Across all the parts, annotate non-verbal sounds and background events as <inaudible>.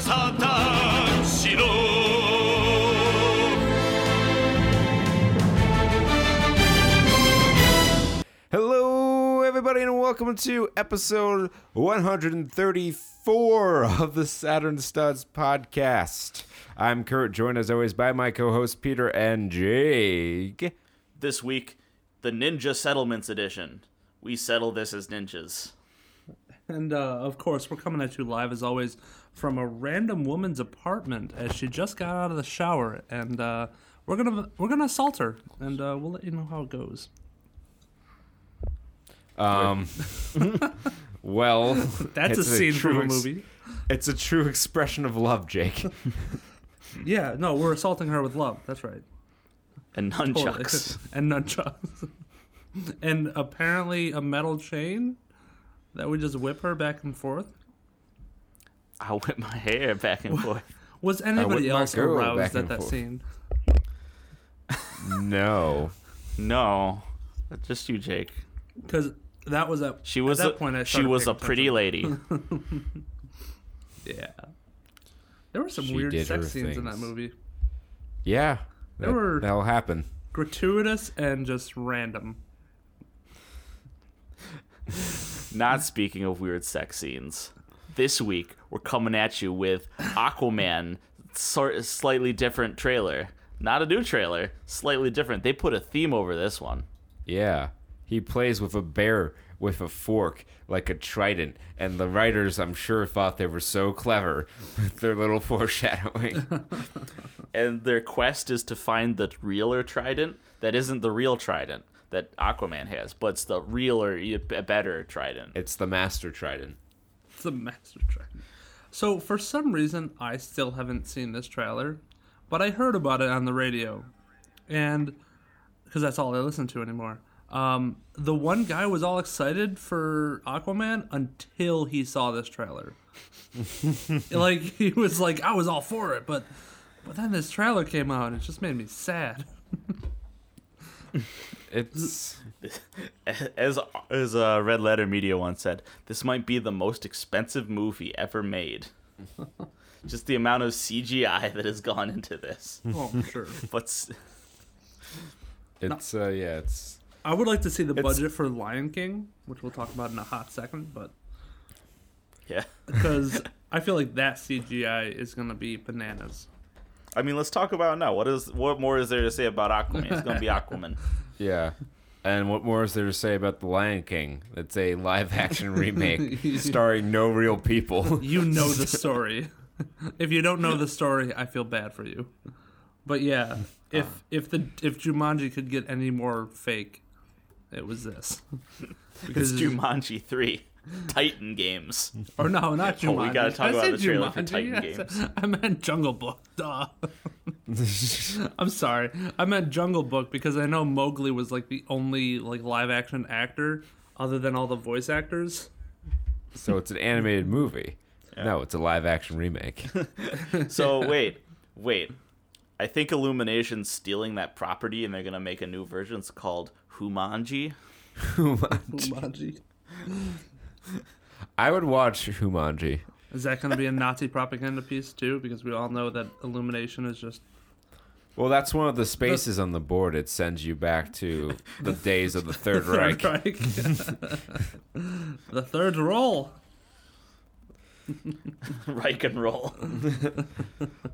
サタしろ Hello, everybody, and welcome to episode 134 of the Saturn Studs podcast. I'm Kurt, joined as always by my co host Peter and Jake. this week the Ninja Settlements Edition. We settle this as ninjas. And uh, of course, we're coming at you live as always from a random woman's apartment as she just got out of the shower, and uh, we're gonna we're gonna assault her, and uh, we'll let you know how it goes. Um, <laughs> well, That's a scene from a true ex- movie. It's a true expression of love, Jake. <laughs> Yeah, no, we're assaulting her with love. That's right. And Totally. nunchucks. <laughs> and nunchucks, and apparently a metal chain that would just whip her back and forth. I'll whip my hair back and forth. Was anybody else girl aroused at that forth. scene? <laughs> No. No, just you, Jake. Because that was at She was at that a, point. I she was a pretty attention. lady. <laughs> Yeah. There were some She weird sex scenes in that movie. Yeah. There That, were- That'll happen. Gratuitous and just random. <laughs> Not speaking of weird sex scenes. This week we're coming at you with Aquaman, sort slightly different trailer. Not a new trailer, slightly different. They put a theme over this one. Yeah. He plays with a bear with a fork like a trident, and the writers, I'm sure, thought they were so clever <laughs> with their little <laughs> foreshadowing. <laughs> and their quest is to find the realer trident that isn't the real trident that Aquaman has, but it's the realer, better trident. it's the master trident. It's a master track. So for some reason, I still haven't seen this trailer, but I heard about it on the radio, and because that's all I listen to anymore. Um, the one guy was all excited for Aquaman until he saw this trailer. <laughs> like he was like, I was all for it, but but then this trailer came out and it just made me sad. <laughs> It's <laughs> As as uh, Red Letter Media once said, this might be the most expensive movie ever made. <laughs> Just the amount of CGI that has gone into this. Oh, I'm sure. <laughs> But s- it's uh yeah, it's I would like to see the budget for Lion King, which we'll talk about in a hot second, but yeah, because I feel like that CGI is gonna be bananas. I mean, let's talk about it now. What is what more is there to say about Aquaman? It's gonna be Aquaman. Yeah. And what more is there to say about The Lion King? It's a live action remake <laughs> starring no real people. You know the <laughs> story. if you don't know the story, I feel bad for you. But yeah, if if the if Jumanji could get any more fake, it was this. It's Because Jumanji three, <laughs> Titan Games. or no, not Jumanji. Oh, we gotta talk I about the trailer for Titan <laughs> I Games. I meant Jungle Book. Duh. <laughs> I'm sorry. I meant Jungle Book because I know Mowgli was like the only like live action actor other than all the voice actors. so it's an animated movie. No, it's a live action remake. So wait, wait. I think Illumination's stealing that property, and they're gonna make a new version. It's called Humanji. Jumanji. <laughs> I would watch Humanji. Is that going to be a Nazi propaganda piece too? Because we all know that Illumination is just Well, that's one of the spaces on the board. It sends you back to <laughs> the days of the Third Reich. Third Reich. <laughs> the third roll. Reich and roll.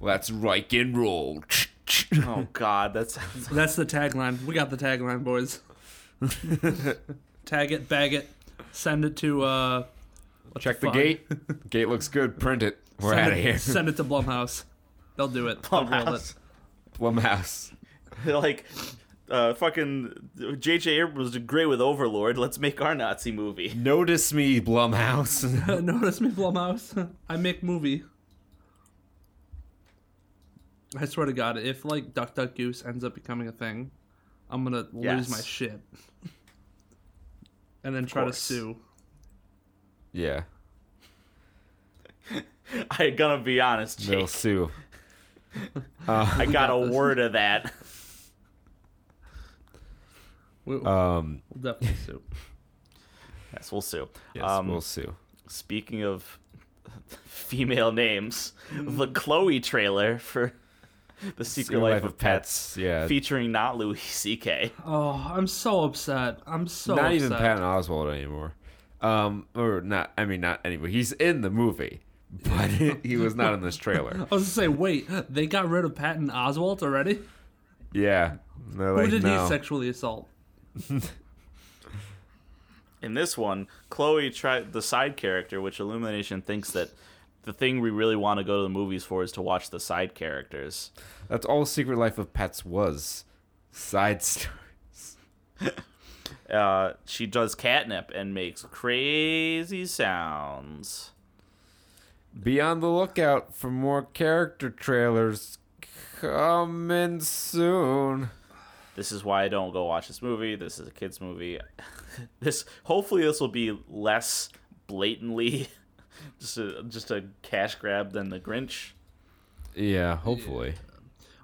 That's Reich and roll. oh God, that sounds. That's the tagline. We got the tagline, boys. Tag it, bag it, send it to. uh Check the fuck? gate. <laughs> Gate looks good. Print it. We're Send out of it- here. Send it to Blumhouse. They'll do it. They'll roll it. Blumhouse. Blumhouse. <laughs> like, uh, fucking J.J. Abrams did great with Overlord. Let's make our Nazi movie. <laughs> Notice me, Blumhouse. Notice me, Blumhouse. I make movie. I swear to God, if like Duck Duck Goose ends up becoming a thing, I'm gonna lose my shit. And then try to sue. yeah, <laughs> I gonna be honest, they'll sue. <laughs> Uh, I got a this. word of that. We'll, um, we'll definitely sue. <laughs> Yes, we'll sue. yes, um, we'll sue. Speaking of female names. The Chloe trailer for The Secret, Life, of Pets, Yeah. featuring not Louis C.K. Oh, I'm so upset. I'm so upset. not upset. even Patton Oswalt anymore. Um, or not. I mean, not anymore. He's in the movie, <laughs> but he was not in this trailer. <laughs> I was gonna say, wait, they got rid of Patton Oswalt already? Yeah. They're Who did no. he sexually assault? In this one, Chloe tried the side character, which Illumination thinks that the thing we really want to go to the movies for is to watch the side characters. That's all Secret Life of Pets was. Side <laughs> stories. <laughs> Uh, she does catnip and makes crazy sounds. Be on the lookout for more character trailers coming soon. This is why I don't go watch this movie. This is a kids movie. <laughs> this hopefully this will be less blatantly <laughs> just a just a cash grab than the Grinch. Yeah, hopefully.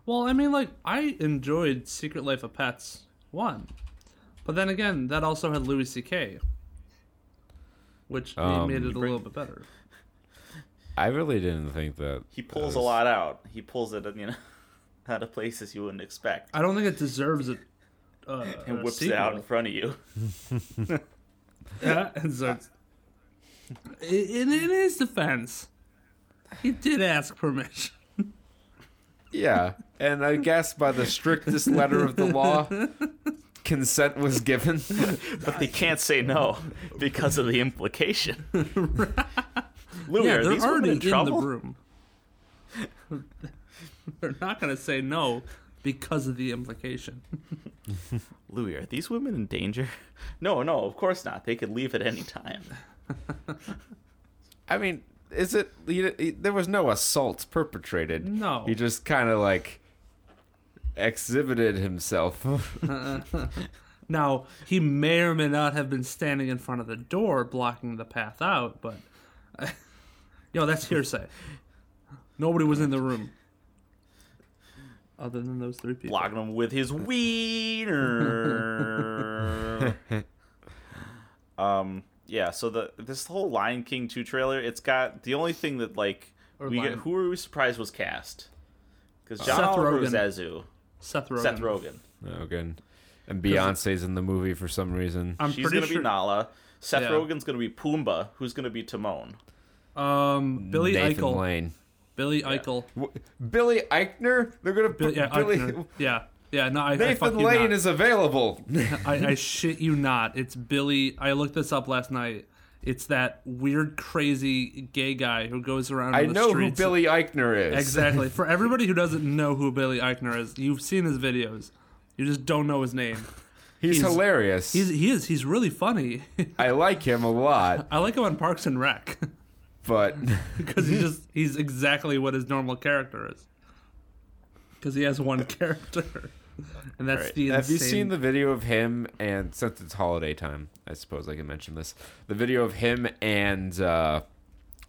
Well, I mean, like, I enjoyed Secret Life of Pets 1. But then again, that also had Louis C.K., which Um, made it a little bit better. I really didn't think that. He pulls that a lot out. He pulls it, you know, <laughs> out of places you wouldn't expect, I don't think it deserves it. Uh, and a whips it out in front of you. <laughs> Yeah, and starts. In, in his defense, he did ask permission. Yeah, and I guess by the strictest letter of the law, consent was given. But they can't say no because of the implication. <laughs> Louis, yeah, are they're these women already in in, trouble? the room. <laughs> they're not going to say no because of the implication. <laughs> Louis, are these women in danger? No, no, of course not. They could leave at any time. I mean, is it? He, he- there was no assault perpetrated. No. he just kind of like exhibited himself. <laughs> Now, he may or may not have been standing in front of the door blocking the path out, but. <laughs> Yo, that's hearsay. Nobody was in the room. Other than those three people. Blocking them with his wiener. <laughs> um, yeah. So the this whole Lion King two trailer, it's got the only thing that like Or we get, who were we surprised was cast because John Seth Oliver Rogen. was Zazu, Seth Rogen. Seth Rogen. good. And Beyonce's in the movie for some reason. I'm She's pretty gonna sure. be Nala. Seth Yeah. Rogen's gonna be Pumbaa, who's gonna be Timon. Um, Billy Nathan Eichel. Lane. Billy Eichel. W- Billy Eichner? They're gonna Bill, yeah, Billy. Eichner. yeah, yeah. No, I, I Nathan you Lane is available. <laughs> I, I shit you not. It's Billy. I looked this up last night. It's that weird, crazy gay guy who goes around. I know who. Billy Eichner is. Exactly. <laughs> For everybody who doesn't know who Billy Eichner is, you've seen his videos. You just don't know his name. He's, He's- hilarious. He's he is he's really funny. I like him a lot, <laughs> I like him on Parks and Rec but because he's just he's exactly what his normal character is. Because he has one character, and that's Right. the. have you seen the video of him and since it's holiday time, I suppose I can mention this. The video of him and uh,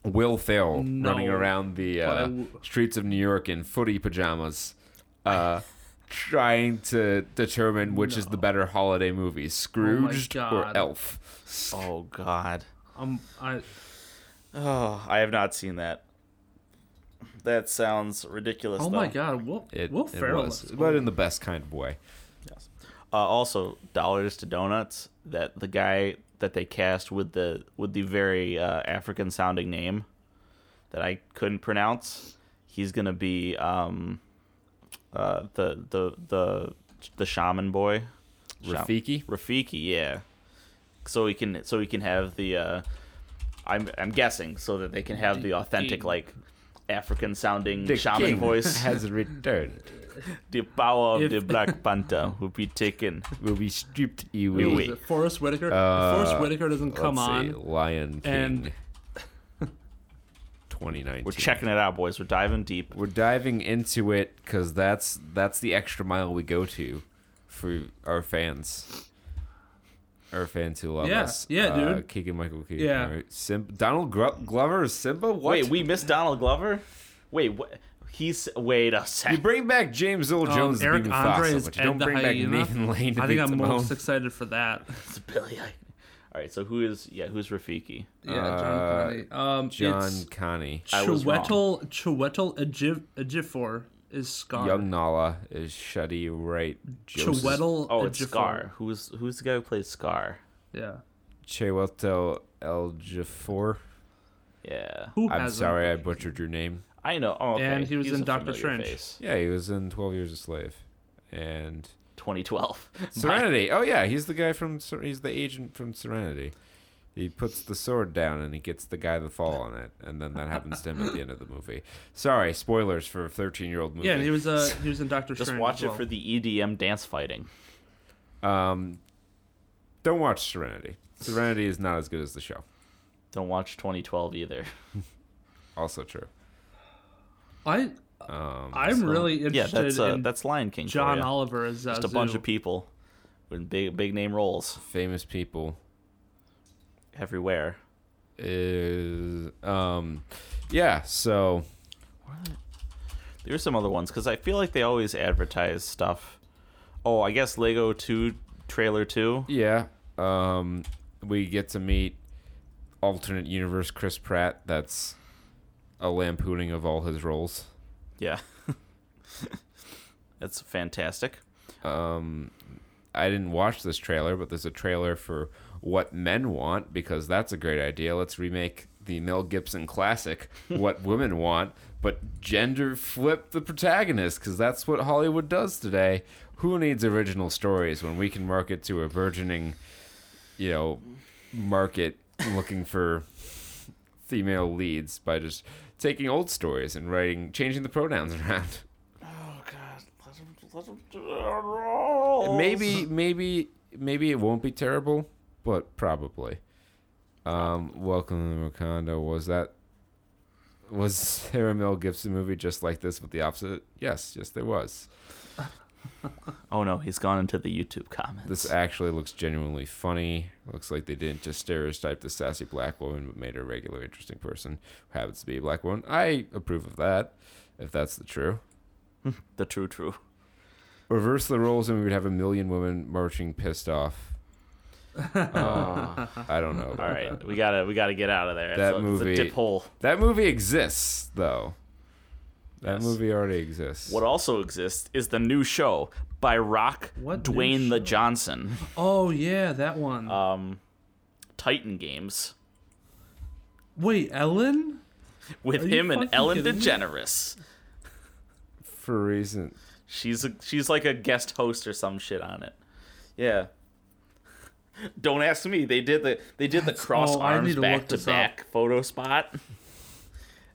Will Ferrell No, running around the but I uh, w- streets of New York in footy pajamas, uh, trying to determine which is the better holiday movie, Scrooged or Elf. Oh God. Um, I Oh, I have not seen that. That sounds ridiculous. oh though. my God, Will It, Will it Ferrell was, but in the best kind of way. Yes. Uh, also, dollars to donuts. That the guy that they cast with the with the very uh, African sounding name that I couldn't pronounce. He's gonna be um, uh, the the the the shaman boy. Rafiki? Rafiki, yeah. So he can so he can have the uh, I'm I'm guessing so that they can have the authentic like African sounding The shaman king voice. <laughs> has returned. the power of If- the Black Panther will be taken. Will be stripped away. Oui, oui. Is it Forest Whitaker. Uh, Forest Whitaker doesn't come Let's on. see, Lion King. and- 2019. We're checking it out, boys. We're diving deep. We're diving into it because that's that's the extra mile we go to for our fans. Our fans who love Yeah, us. yeah, uh, dude. Keegan Michael Key. Yeah. all right. Sim- Donald Gro- Glover is Simba. What? Wait, we missed Donald Glover. Wait, what? He's wait a You bring back James Earl Um, Jones as Eric Baby Andre Mufasa, is but you don't bring back hyena. Nathan Lane to I be think I'm Timon. most excited for that. <laughs> It's Billy. I- All right, so who is yeah? Who's Rafiki? Yeah, John Uh, Kani. Um, John it's Kani. I was wrong. Chiwetel Chiwetel Ejif- Ejiofor is Scar. Young Nala is Shuddy Right. Joseph. Chiwetel Oh, it's Ejiofor. Scar. Who's who's the guy who plays Scar? Yeah. Chiwetel Ejiofor. Yeah, Who I'm hasn't? sorry I butchered your name. I know. Oh, okay. And he was He's in Doctor familiar Strange. face. Yeah, he was in 12 Years a Slave. And 2012. <laughs> Serenity. Oh yeah, he's the guy from he's the agent from Serenity. He puts the sword down and he gets the guy to fall on it, and then that happens to him at the end of the movie. Sorry, spoilers for a 13 year old movie. Yeah, he was uh <laughs> he was in Doctor Just Strange. watch as it for the EDM dance fighting. Um, don't watch Serenity. Serenity is not as good as the show. Don't watch 2012 either. <laughs> Also true. I Um, I'm So, really yeah, interested that's uh, in that's Lion King. for John. Oliver as uh, Just a bunch of people with big big name roles famous people everywhere. is um, yeah. So there There's some other ones because I feel like they always advertise stuff. Oh, I guess Lego 2 trailer 2. yeah, um, we get to meet alternate universe Chris Pratt. That's a lampooning of all his roles. Yeah. <laughs> That's fantastic. um, I didn't watch this trailer, but there's a trailer for What Men Want because that's a great idea. Let's remake the Mel Gibson classic, <laughs> What Women Want, but gender flip the protagonist because that's what Hollywood does today. Who needs original stories when we can market to a burgeoning, you know, market looking for female leads by just taking old stories and writing, changing the pronouns around? Oh God. maybe maybe maybe it won't be terrible but probably. Um welcome to wakanda. Was that was <laughs> a mel gibson movie just like this with the opposite? Yes yes there was. <laughs> Oh no, he's gone into the YouTube comments. this actually looks genuinely funny. Looks like they didn't just stereotype the sassy black woman but made her a regular interesting person who happens to be a black woman. I approve of that if that's the true. <laughs> The true true. reverse the roles and we would have a million women marching pissed off Oh. i don't know about All right, we gotta we gotta get out of there. That it's a, movie- It's a dip hole. That movie exists, though. That Yes. movie already exists. What also exists is the new show by Rock What new Dwayne the? Johnson. Oh yeah, that one. Um, Titan Games Wait, Ellen? with Are him and Ellen kidding me? DeGeneres. For reason. She's a she's like a guest host or some shit on it. Yeah. Don't ask me. They did the they did the cross oh, arms need to back look to this back photo spot.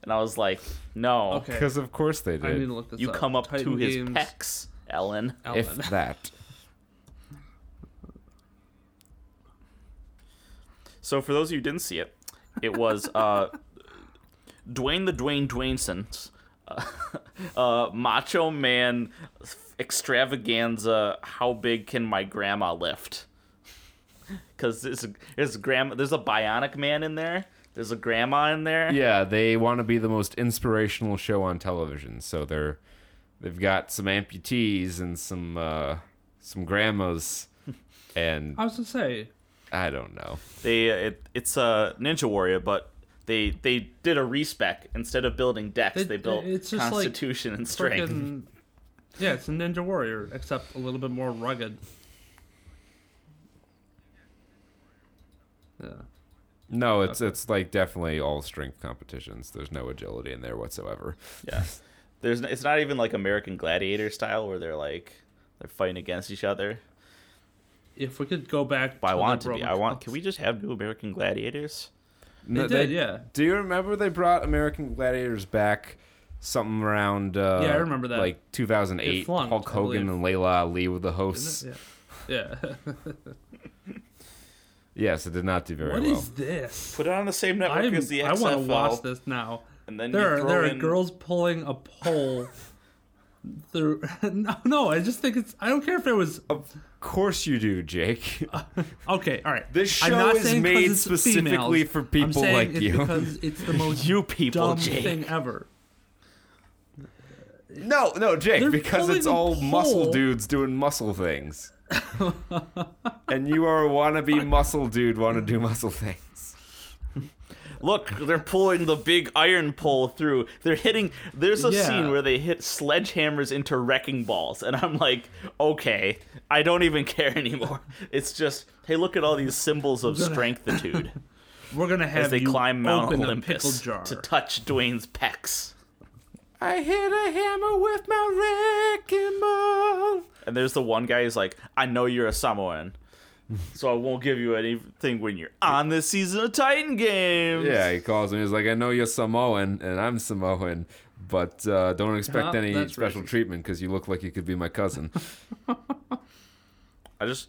And I was like, no. Okay. Because of course they I need did. to look this You up. come up to his Games, pecs, Ellen. Ellen. If that. So for those of you who didn't see it, it was uh, Dwayne the Dwayne Dwayneson's uh, <laughs> uh, Macho Man extravaganza. How big can my grandma lift? Because there's a, there's a grandma. There's a bionic man in there. There's a grandma in there. Yeah, they want to be the most inspirational show on television, so they're they've got some amputees and some uh, some grandmas, <laughs> and I was gonna say, I don't know. They it, it's a Ninja Warrior, but they they did a respec instead of building decks. It- they built it's just like Constitution and Strength. freaking. Yeah, it's a Ninja Warrior, except a little bit more rugged. Yeah. No, it's it's like definitely all strength competitions. There's no agility in there whatsoever. Yeah. <laughs> There's it's not even like American Gladiator style where they're like they're fighting against each other. If we could go back, But I want the to be. I want. Can we just have new American Gladiators? They No, did, yeah. Do you remember they brought American Gladiators back? Something around uh, Yeah, I remember that. Like 2008, It flunked, Hulk Hogan and Laila Ali were the hosts. Yeah. Yeah. <laughs> <laughs> Yes, it did not do very What well. is this? Put it on the same network I'm, as the XFL. I want to watch this now. And then There you are throw there are girls pulling a pole. <laughs> There, <laughs> no, no. I just think it's. I don't care if it was. Of course you do, Jake. <laughs> Okay, all right. This I'm show not is made specifically females. for I'm people like it's you. because it's the most You people, dumb Jake. thing ever. no, no, Jake, They're because it's pulling a all muscle dudes doing muscle things. <laughs> and you are a wannabe muscle dude, want to do muscle things. Look, they're pulling the big iron pole through. They're hitting. There's a Yeah. scene where they hit sledgehammers into wrecking balls, and I'm like, okay, I don't even care <laughs> anymore. It's just, hey, look at all these symbols of strengthitude We're gonna <laughs> have as they you climb Mount open a pickle Olympus jar. to touch Dwayne's pecs. I hit a hammer with my wrecking ball. And there's the one guy who's like, I know you're a Samoan, so I won't give you anything when you're on this season of Titan Games. Yeah, he calls me. He's like, I know you're Samoan, and I'm Samoan, but uh, don't expect Yeah, any special racist. treatment because you look like you could be my cousin. <laughs> I just.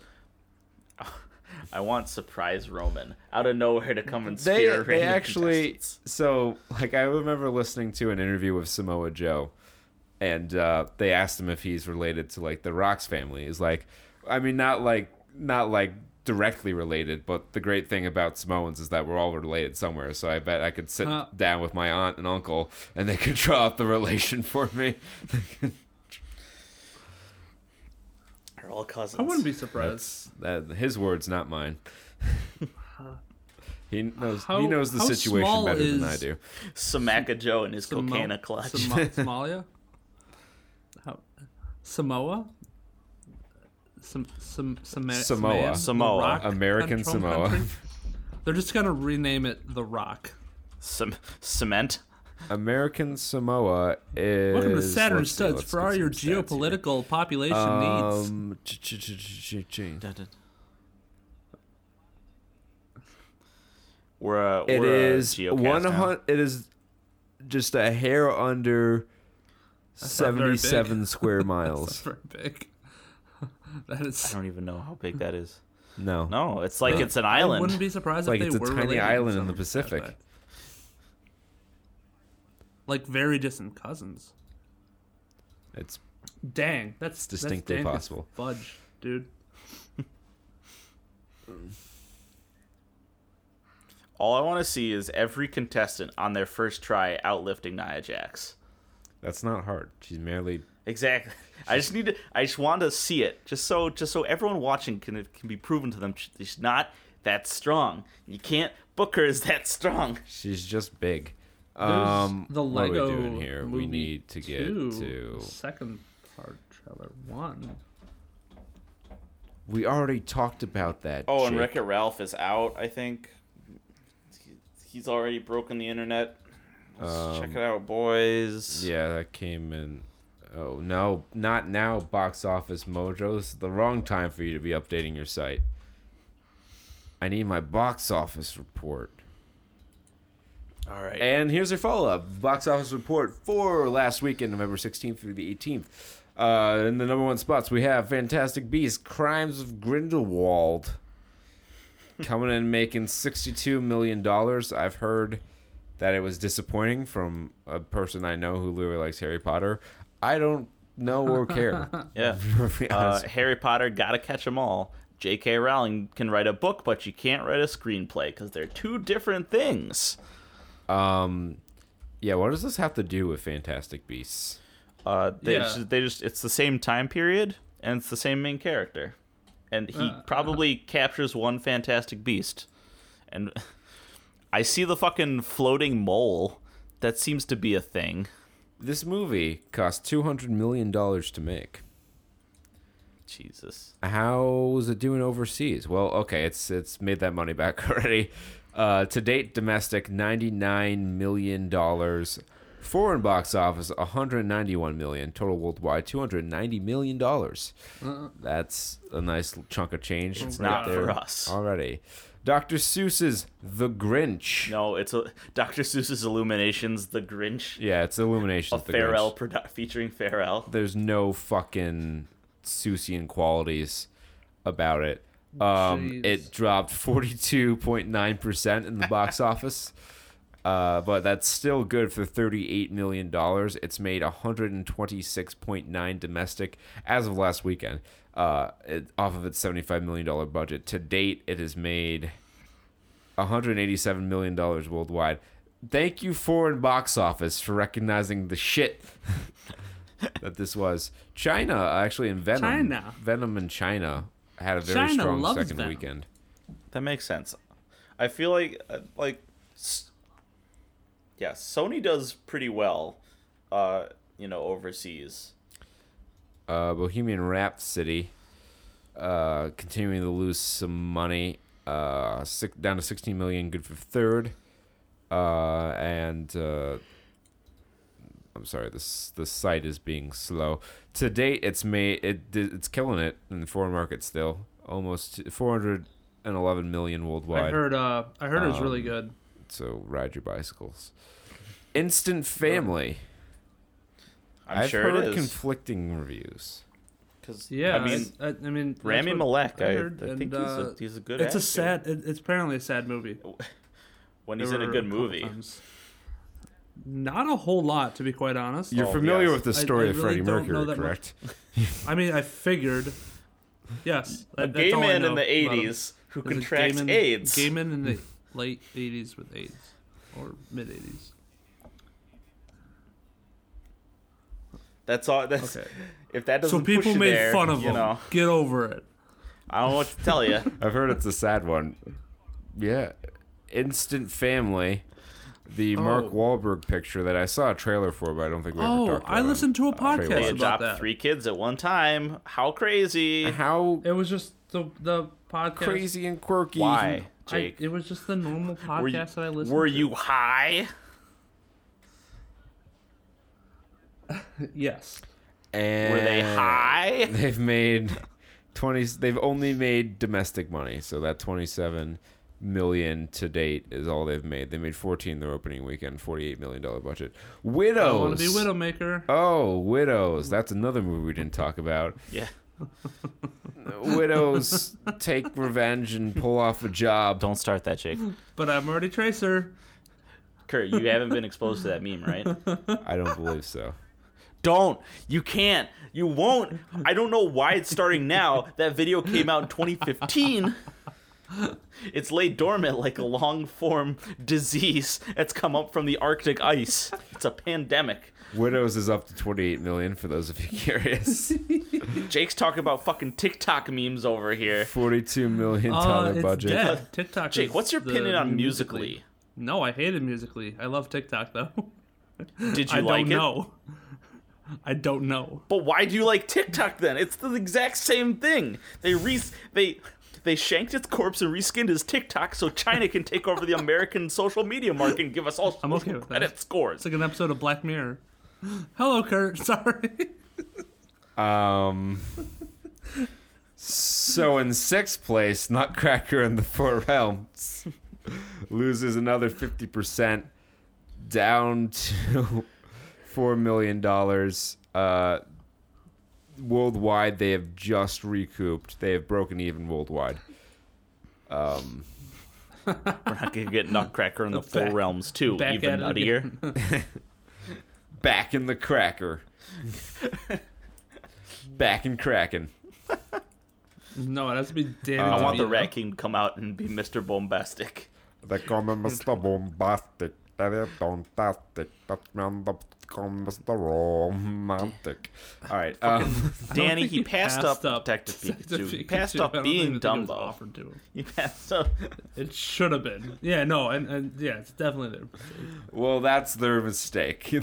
I want surprise Roman out of nowhere to come and they spear they random actually so like I remember listening to an interview with Samoa Joe, and uh, they asked him if he's related to like the Rocks family. He's like, I mean, not like not like directly related, but the great thing about Samoans is that we're all related somewhere. So I bet I could sit Huh. down with my aunt and uncle, and they could draw up the relation for me. <laughs> They're all cousins. I wouldn't be surprised. That's that, his words, not mine. <laughs> he knows How- he knows the situation better than I do. Samaka Joe and his Samo- Coquina Clutch. Samo- <laughs> Somalia? How, Samoa? Sam, Sam, Sama- Samoa. Samoa. Rock American Samoa. country? They're just gonna rename it The Rock. Some cement. American Samoa is. Welcome to Saturn let's see, Studs let's for all your stats here. geopolitical population needs. Um, ch- ch- ch- ch- ch- ch- We're a, It we're is a geocast one now. hundred. It is just a hair under not very big. seventy-seven <laughs> square That's miles. very big. <laughs> that I don't even know how big that is. No, No, it's like it's an I island. wouldn't be surprised Like, if it's they a were tiny island in the Pacific. aspect. Like very distant cousins. it's Dang, that's that's distinctly dank as possible. Fudge, dude. <laughs> All I want to see is every contestant on their first try outlifting Nia Jax. that's not hard. She's merely Exactly. I just need to. I just want to see it, just so just so everyone watching can it can be proven to them she's not that strong. You can't book her as that strong. she's just big. There's Um, the what are we Lego doing here? We movie need to get two, to. second part trailer one. We already talked about that. Oh, and Jake. Wreck It Ralph is out. I think he's already broken the internet. Let's check it out, boys. Yeah, that came in. Oh no, not now. Box Office Mojo. This is the wrong time for you to be updating your site. I need my box office report. All right. And here's your follow up box office report for last weekend, November 16th through the 18th. Uh, in the number one spots, we have Fantastic Beasts: Crimes of Grindelwald, coming in making 62 million dollars. I've heard that it was disappointing from a person I know who really likes Harry Potter. I don't know or care. <laughs> yeah. Uh. Harry Potter, gotta catch 'em all. J.K. Rowling can write a book, but you can't write a screenplay because they're two different things. Um, yeah. What does this have to do with Fantastic Beasts? Uh, they, Yeah. just, they just it's the same time period and it's the same main character, and he Uh, probably captures one Fantastic Beast, and <laughs> I see the fucking floating mole. That seems to be a thing. This movie cost 200 million dollars to make. Jesus. How is it doing overseas? Well, okay, it's it's made that money back <laughs> already. Uh, to date, domestic ninety nine million dollars. Foreign box office one hundred ninety one million. Total worldwide two hundred ninety million dollars. That's a nice chunk of change. It's not there for us. already. Dr. Seuss's The Grinch. No, it's a Dr. Seuss's Illuminations, The Grinch, Yeah, it's Illumination. a Pharrell produ- featuring Pharrell. there's no fucking Seussian qualities about it. Um, Jeez. it dropped 42.9% in the box <laughs> office. Uh, but that's still good for $38 million. It's made 126.9 domestic as of last weekend. Uh, it, off of its $75 million budget. To date, it has made $187 million worldwide. Thank you, foreign box office, for recognizing the shit <laughs> that this was. China, actually, in Venom. China. Venom in China had a very China strong loves second them. weekend. That makes sense. I feel like uh, like s- yeah, Sony does pretty well uh, you know, overseas. Uh, Bohemian Rhapsody uh, continuing to lose some money. Uh, six, down to 16 million, good for third. Uh, and uh, I'm sorry, this the site is being slow. To date, it's made it it's killing it in the foreign market still. Almost 411 million worldwide. I heard. Uh, I heard it was really Um, good. So ride your bicycles. Instant Family. I'm have sure heard it is. conflicting reviews. Cause, Yeah, I mean, I, I mean, that's Rami Malek, I, heard, I think and, he's, uh, a, he's a good It's a sad. It, it's apparently a sad movie. <laughs> when he's There in a good movie. times. Not a whole lot, to be quite honest. You're Oh, familiar yes. with the I- story I of really Freddie don't know Mercury, that correct? <laughs> I mean, I figured. Yes, A that- gay that's all man in the '80s who There's a contracts gay man- AIDS. Gay man in the hmm. late '80s with AIDS, or mid '80s. That's all. That's Okay. if that doesn't So people push you made there, fun of you him. know. Get over it. I don't know what to tell you. <laughs> I've heard it's a sad one. Yeah. Instant Family. The Mark Oh. Wahlberg picture that I saw a trailer for, but I don't think we ever Oh, talked about I listened to a trailer. podcast They about adopt that. three kids at one time. How crazy! How It was just the the podcast. crazy and quirky. Why, I, Jake? it was just the normal podcast were you, that I listened. were to. you high? <laughs> Yes. And Were they high? <laughs> They've made 20 they've only made domestic money, so that 27 million to date is all they've made. They made 14 their opening weekend, 48 million dollar budget. Widows. I want to be Widowmaker. Oh, Widows. That's another movie we didn't talk about. Yeah. <laughs> Widows take revenge and pull off a job. Don't start that, Jake. But I'm already Tracer. Kurt, you haven't been exposed to that meme, right? I don't believe so. Don't. You can't. You won't. I don't know why it's starting now. That video came out in 2015. <laughs> It's laid dormant like a long form disease that's come up from the Arctic ice. It's a pandemic. Widows is up to 28 million for those of you <laughs> curious. <laughs> Jake's talking about fucking TikTok memes over here. 42 million Uh, budget. dead. TikTok. Jake, is what's your opinion on new Musical.ly? No, I hated Musical.ly. I love TikTok though. Did you I like don't it? know. I don't know. But why do you like TikTok then? It's the exact same thing. They re they they shanked its corpse and reskinned his TikTok so China can take over the American social media market and give us all <laughs> I'm okay with that. credit scores. It's like an episode of Black Mirror. <gasps> Hello, Kurt. <laughs> Sorry. Um. So in sixth place, Nutcracker and the Four Realms <laughs> loses another fifty percent, down to four million dollars. Uh, worldwide, they have just recouped. They have broken even worldwide. Um, We're not gonna get Nutcracker in the Four Back- Realms too, back even nuttier. <laughs> back in the cracker. back in cracking. No, it has to be Danny. I want the DeVito. Rat King to come out and be Mr. Bombastic. They call me Mr. Bombastic. That is fantastic. That man that call me Romantic. <laughs> All right. Um, <laughs> Danny, he passed, up, Detective <laughs> Detective Pikachu. He passed I up being even think it Dumbo. offered to him. He passed up. It should have been. Yeah, no, and, and yeah, it's definitely there. well, that's their mistake.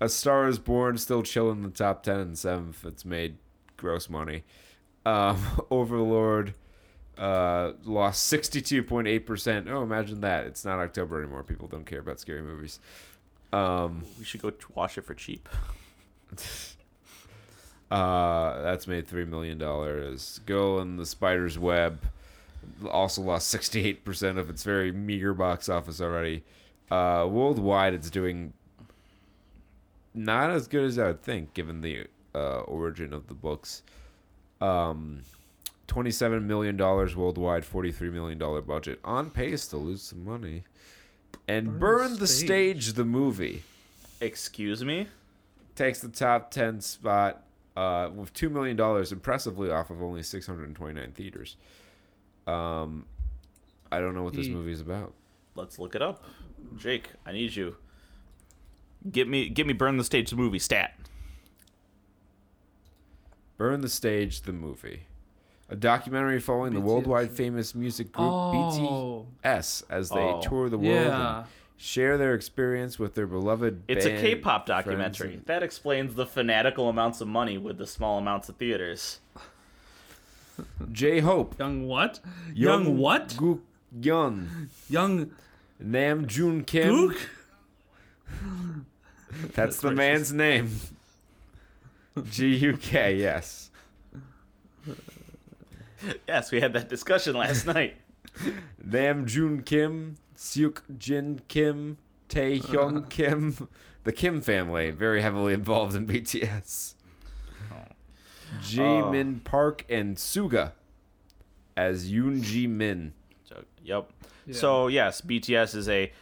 A Star is Born still chilling in the top 10 and 7th. It's made gross money. Um, Overlord uh, lost 62.8%. Oh, imagine that. It's not October anymore. People don't care about scary movies. Um, We should go t- watch it for cheap. <laughs> Uh, that's made three million dollars. Go in the Spider's Web also lost sixty eight percent of its very meager box office already. Uh, worldwide, it's doing not as good as I would think, given the uh, origin of the books. Um, twenty seven million dollars worldwide, forty three million dollar budget, on pace to lose some money. And Burn burn, the the Stage. stage, the movie Excuse me? takes the top 10 spot uh, with $2 million, impressively off of only 629 theaters. Um, I don't know what this movie is about. Let's look it up. Jake, I need you. Get me, get me, burn the stage the movie stat. Burn the Stage, the movie. A documentary following the worldwide famous music group Oh. BTS as they Oh. tour the world Yeah. and share their experience with their beloved It's a band, K-pop documentary. and- That explains the fanatical amounts of money with the small amounts of theaters. J Hope. Young what? Young, what? Gook Young. Young Nam Joon Kim. Gook? That's the man's name. G U K, yes. <laughs> Yes, we had that discussion last <laughs> night. Nam Joon Kim, Seok Jin Kim, Tae Hyung Kim. The Kim family, very heavily involved in BTS. Jaemin Park and Suga as Yoon Ji Min. So, yep. Yeah. So yes, BTS is a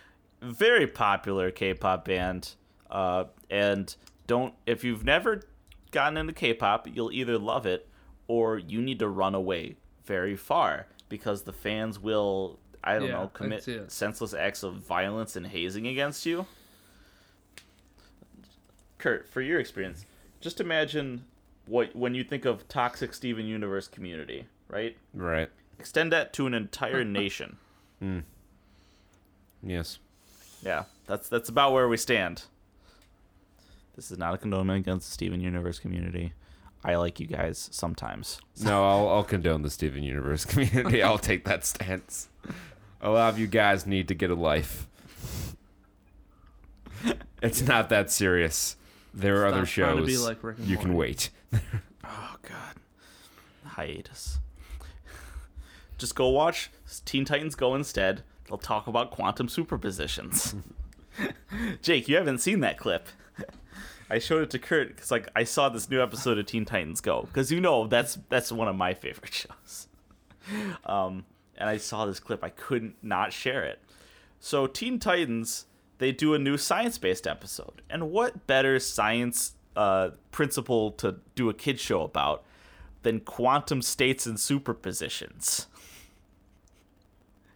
very popular K-pop band, uh, and don't if you've never gotten into K-pop, you'll either love it or you need to run away very far because the fans will I don't Yeah, know commit senseless acts of violence and hazing against you. Kurt, for your experience, just imagine what when you think of toxic Steven Universe community, right? Right. Extend that to an entire <laughs> nation. Hmm. Yes. Yeah, that's that's about where we stand. This is not a condone against the Steven Universe community. I like you guys sometimes. No, I'll, I'll condone the Steven Universe <laughs> community. I'll take that stance. A lot of you guys need to get a life. It's not that serious. There are other Stop trying to shows. be like Rick and you can Morty. wait. <laughs> Oh God, hiatus. Just go watch Teen Titans Go instead. They'll talk about quantum superpositions. <laughs> Jake, you haven't seen that clip. I showed it to Kurt because like I saw this new episode of Teen Titans Go because you know that's that's one of my favorite <laughs> shows. Um, and I saw this clip, I couldn't not share it. So Teen Titans, they do a new science-based episode, and what better science uh, principle to do a kid show about than quantum states and superpositions?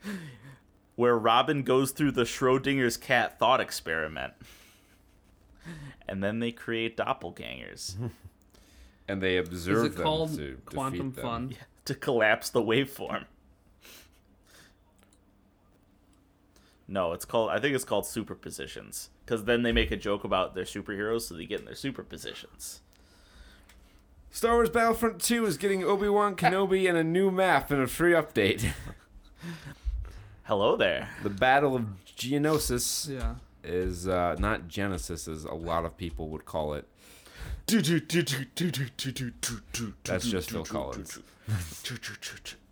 <laughs> Where Robin goes through the Schrodinger's cat thought experiment. And then they create doppelgangers <laughs> And they observe Is it them called to Quantum defeat them. Fun? to collapse the waveform. No, it's called. I think it's called superpositions because then they make a joke about their superheroes, so they get in their superpositions. Star Wars Battlefront 2 is getting Obi Wan <laughs> Kenobi and a new map and a free update. Hello there. the Battle of Geonosis Yeah. Is uh, not Genesis, as a lot of people would call it. That's just Phil Collins.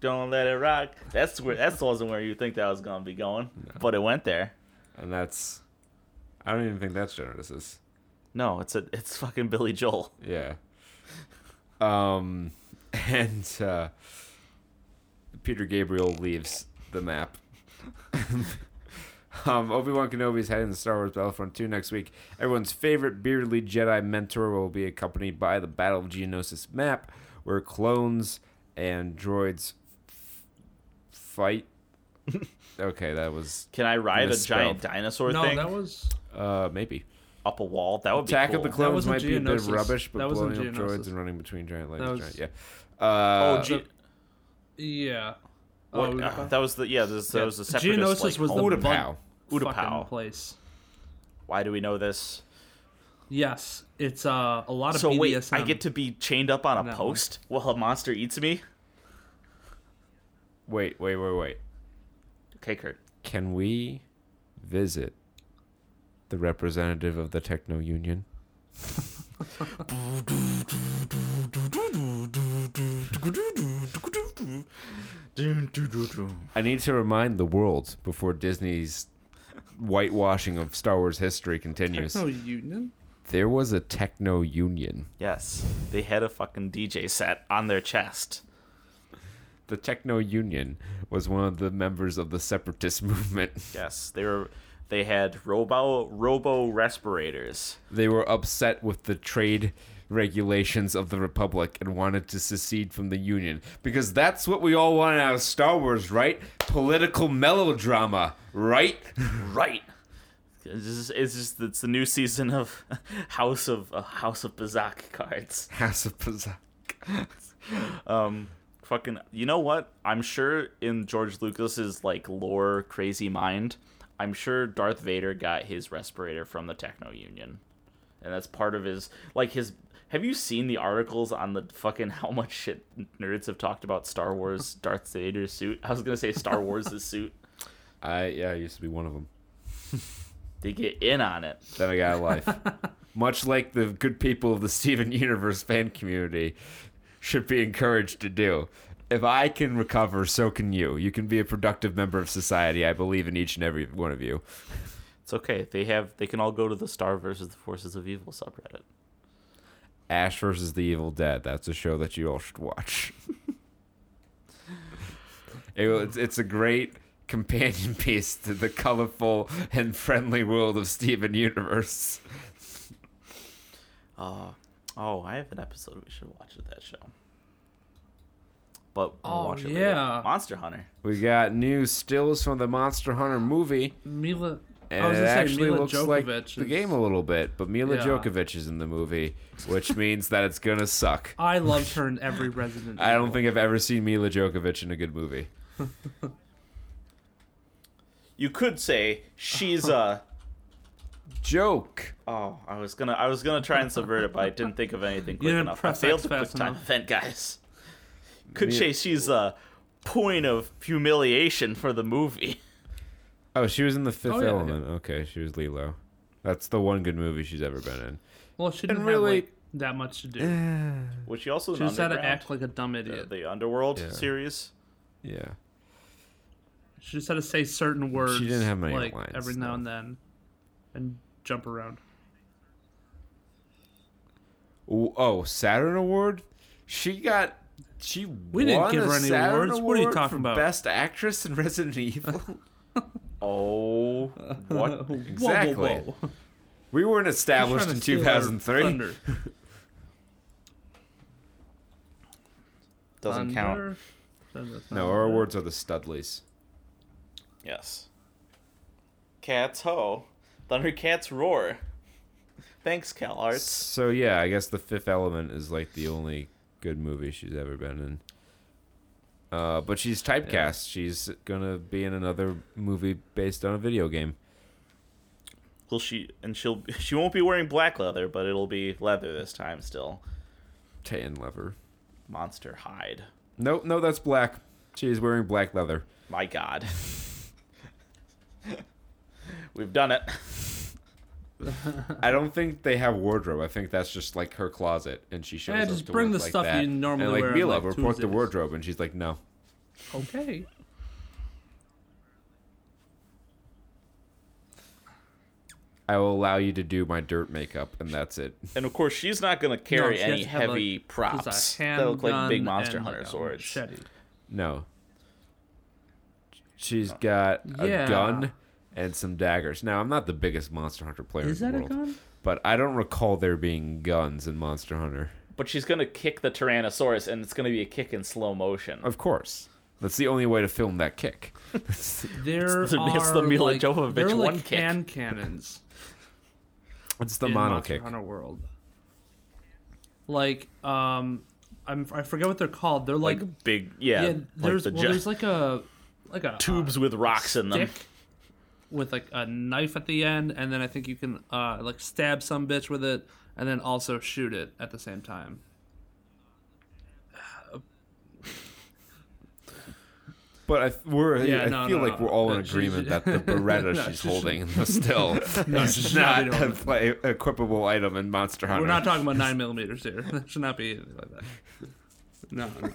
Don't let it rock. That's where. That wasn't where you think that was gonna be going, but it went there. And that's. I don't even think that's Genesis. No, it's a. It's fucking Billy Joel. Yeah. Um, and uh, Peter Gabriel leaves the map. Um, Obi Wan Kenobi is heading to Star Wars Battlefront 2 next week. Everyone's favorite beardly Jedi mentor will be accompanied by the Battle of Geonosis map, where clones and droids f- fight. <laughs> okay, that was Can I ride a giant dinosaur No, thing that was uh maybe. up a wall? That would Attack be cool. of the Clones wasn't might be a bit Geonosis. rubbish, but blowing up droids and running between giant That ladies. was- giant, yeah. Uh, oh, Ge- yeah. What- Oh, uh, that was the yeah. This, that Yeah. was the separatist Geonosis like, was the home- Utapau. bug Utapau. place. Why do we know this? Yes, it's uh, a lot of So BDSM. wait, I get to be chained up on a that one. post while a monster eats me? Wait, wait, wait, wait. Okay, Kurt. Can we visit the representative of the Techno Union? <laughs> I need to remind the world before Disney's whitewashing of Star Wars history continues. Techno Union. There was a Techno Union. Yes, they had a fucking DJ set on their chest. The Techno Union was one of the members of the separatist <laughs> movement. Yes, they were. They had robo robo respirators. They were upset with the trade regulations of the Republic and wanted to secede from the Union because that's what we all want out of Star Wars, right? Political melodrama, right? <laughs> Right. It's just, it's just it's the new season of <laughs> House of uh, House of Bazak cards. <laughs> House of Pazaak. Um, fucking, you know what? I'm sure in George Lucas's like lore crazy mind, I'm sure Darth Vader got his respirator from the Techno Union, and that's part of his like his. Have you seen the articles on the fucking how much shit nerds have talked about Star Wars Darth Vader's suit? I was gonna say Star Wars' <laughs> suit. I yeah, I used to be one of them. They get in on it. Then I got a life. <laughs> Much like the good people of the Steven Universe fan community should be encouraged to do. If I can recover, so can you. You can be a productive member of society. I believe in each and every one of you. It's okay. They have. They can all go to the Star versus the Forces of Evil subreddit. Ash versus the Evil Dead. That's a show that you all should watch. <laughs> It- it's, it's a great companion <laughs> piece to the colorful and friendly world of Steven Universe. <laughs> Uh, oh, I have an episode we should watch of that show. But we'll Oh, watch it later. yeah. Monster Hunter. We got new stills from the Monster Hunter movie. Mila. I And it actually Mila looks like Jovovich the game a little bit, but Mila Yeah. Jovovich is in the movie, which <laughs> means that it's gonna suck. I loved <laughs> her in every Resident I don't think I've ever seen Mila Jovovich in a good movie. <laughs> You could say she's a Joke. oh, I was gonna I was gonna try and subvert it, but I didn't think of anything quick didn't enough. I press failed X to quick time enough. event, guys. Could Me- say she's a point of humiliation for the movie. Oh, she was in the Fifth Oh, yeah, Element. Okay, she was Leeloo. That's the one good movie she's ever been in. Well, she didn't really- have like, that much to do. Eh. Was she also She in just had to act like a dumb idiot. the Underworld Yeah. series? Yeah. She just had to say certain words. She didn't have many like lines, every now though. and then, and jump around. Oh, Saturn Award. She got. She We didn't won give a her any Saturn awards. What are you Award talking for about? Best Actress in Resident <laughs> Evil. Oh, what? <laughs> Exactly. Whoa, whoa. we weren't established in to steal our 2003. thunder. <laughs> Doesn't count. Thunder. Thunder, No, our thunder. awards are the Studleys. Yes. Cats ho. Thundercats roar. Thanks, Cal Arts. So yeah, I guess the Fifth Element is like the only good movie she's ever been in. Uh, but she's typecast. She's gonna be in another movie based on a video game. Will she? And she'll. <laughs> She won't be wearing black leather, but it'll be leather this time. Still, Tan leather. monster hide. No, no, that's black. She's wearing black leather. My God. <laughs> We've done it. <laughs> I don't think they have wardrobe. I think that's just like her closet, and she shows Yeah, up just to bring work the like stuff that. you normally and like wear on, Mila, like, report the wardrobe, and she's like, no. Okay. I will allow you to do my dirt makeup, and that's it. And of course, she's not gonna carry she has any to heavy like, props just that look like big monster and, hunter like, swords. machete. No. She's got a Yeah. gun and some daggers. Now, I'm not the biggest Monster Hunter player Is in the that a world, gun? but I don't recall there being guns in Monster Hunter. But she's gonna kick the Tyrannosaurus, and it's gonna be a kick in slow motion. Of course. That's the only way to film that kick. <laughs> There It's the- are it's the Mila like, Jovovich there are, like, one kick. hand cannons It's the in mono Monster kick. Hunter World. Like, um, I'm I forget what they're called. They're like, like big, yeah. yeah, like there's the well, ju- there's like a like a tubes with rocks in them. stick with like a knife at the end, and then I think you can uh like stab some bitch with it, and then also shoot it at the same time. But I, we're, Yeah, I no, feel no, like no. we're all in Uh, agreement she- that the <laughs> Beretta No, she's she- holding in the still <laughs> is should not not a play, equipable item in Monster Hunter. We're not talking about nine <laughs> millimeters here. That should not be anything like that. No, no.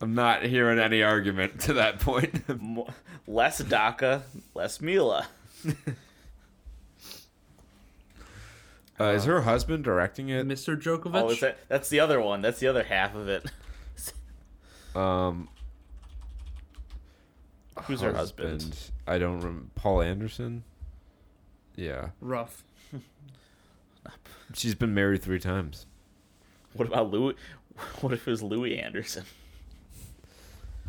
I'm not hearing any argument to that point. Mo- less DACA, less Mila. <laughs> Uh, is her husband directing it? Mr. Jovovich. Oh, is that? That's the other one. That's the other half of it. <laughs> Um, Who's her husband? I don't remember. Paul Anderson. Yeah, rough. she's been married three times. What about Louis? <laughs> What if it was Louis Anderson?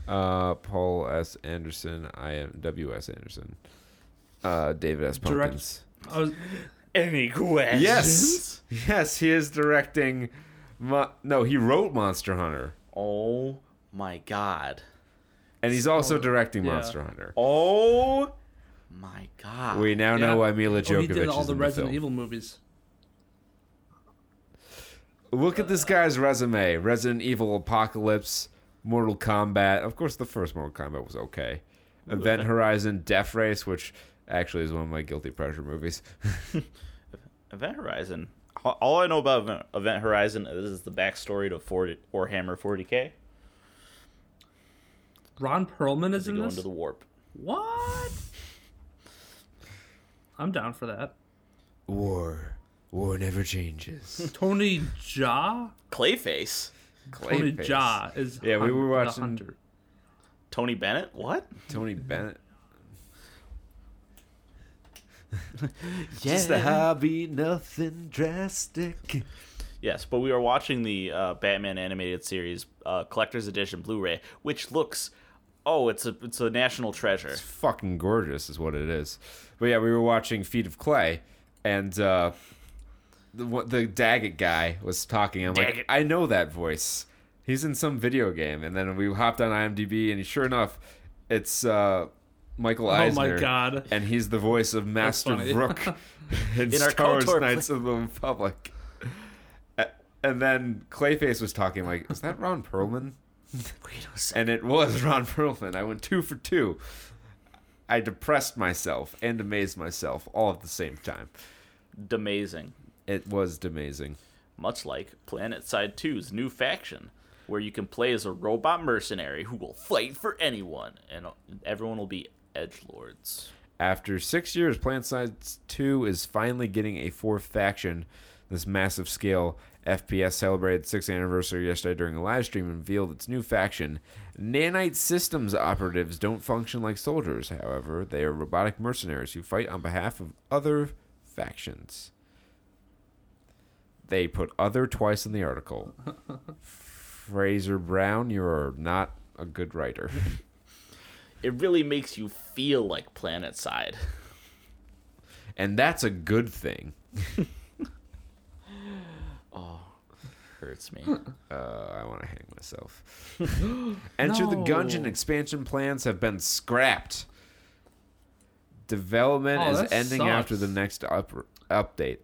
Uh, Paul S. Anderson. I am W. S. Anderson. Uh, David S. Pumpkins. I was, Any questions? Yes, yes, he is directing Mo- no, he wrote Monster Hunter, Oh my god. and he's also directing yeah. Monster Hunter. Oh my god. We now know Yeah. why Mila Oh, Jovovich he did all is the in Resident the film. Evil movies. Look at this guy's resume: Resident Evil, Apocalypse, Mortal Kombat. Of course, the first Mortal Kombat was okay. Event Horizon, Death Race, which actually is one of my guilty pleasure movies. <laughs> Event Horizon. All- All I know about Event- Event Horizon is the backstory to 40, Warhammer 40k. Ron Perlman is They in go this. into the warp. What? I'm down for that. War, war never changes. Tony Jaa. Clayface. Tony Clayface. Jaa is Yeah, we were watching- hunter. Tony Bennett. What? Tony Bennett. <laughs> Yeah. Just a hobby, nothing drastic. Yes, but we are watching the uh, Batman animated series uh, collector's edition Blu-ray, which looks, oh, it's a it's a national treasure. It's fucking gorgeous, is what it is. But yeah, we were watching Feet of Clay, and uh, the the Daggett guy was talking. I'm Daggett. like, I know that voice. He's in some video game, and then we hopped on IMDb, and sure enough, it's uh, Michael Oh Eisner. my god. And he's the voice of Master funny. Rook <laughs> in, In Star Wars Knights of the Republic. And then Clayface was talking like, "Is that Ron Perlman?" And it was <laughs> Ron Perlman. I went two for two. I depressed myself and amazed myself all at the same time. Amazing. It was amazing. Much like PlanetSide 2's new faction, where you can play as a robot mercenary who will fight for anyone, and everyone will be edge lords. After six years, PlanetSide 2 is finally getting a fourth faction. This massive scale FPS celebrated its sixth anniversary yesterday during a live stream and revealed its new faction. Nanite Systems operatives don't function like soldiers, however. They are robotic mercenaries who fight on behalf of other factions. They put other twice in the article. <laughs> Fraser Brown, you're not a good writer. It really makes you feel like PlanetSide. And that's a good thing. <laughs> Oh, hurts me. <laughs> Uh, I want to hang myself. <gasps> Enter the Gungeon expansion plans have been scrapped. Development Oh, is ending after the next up- update.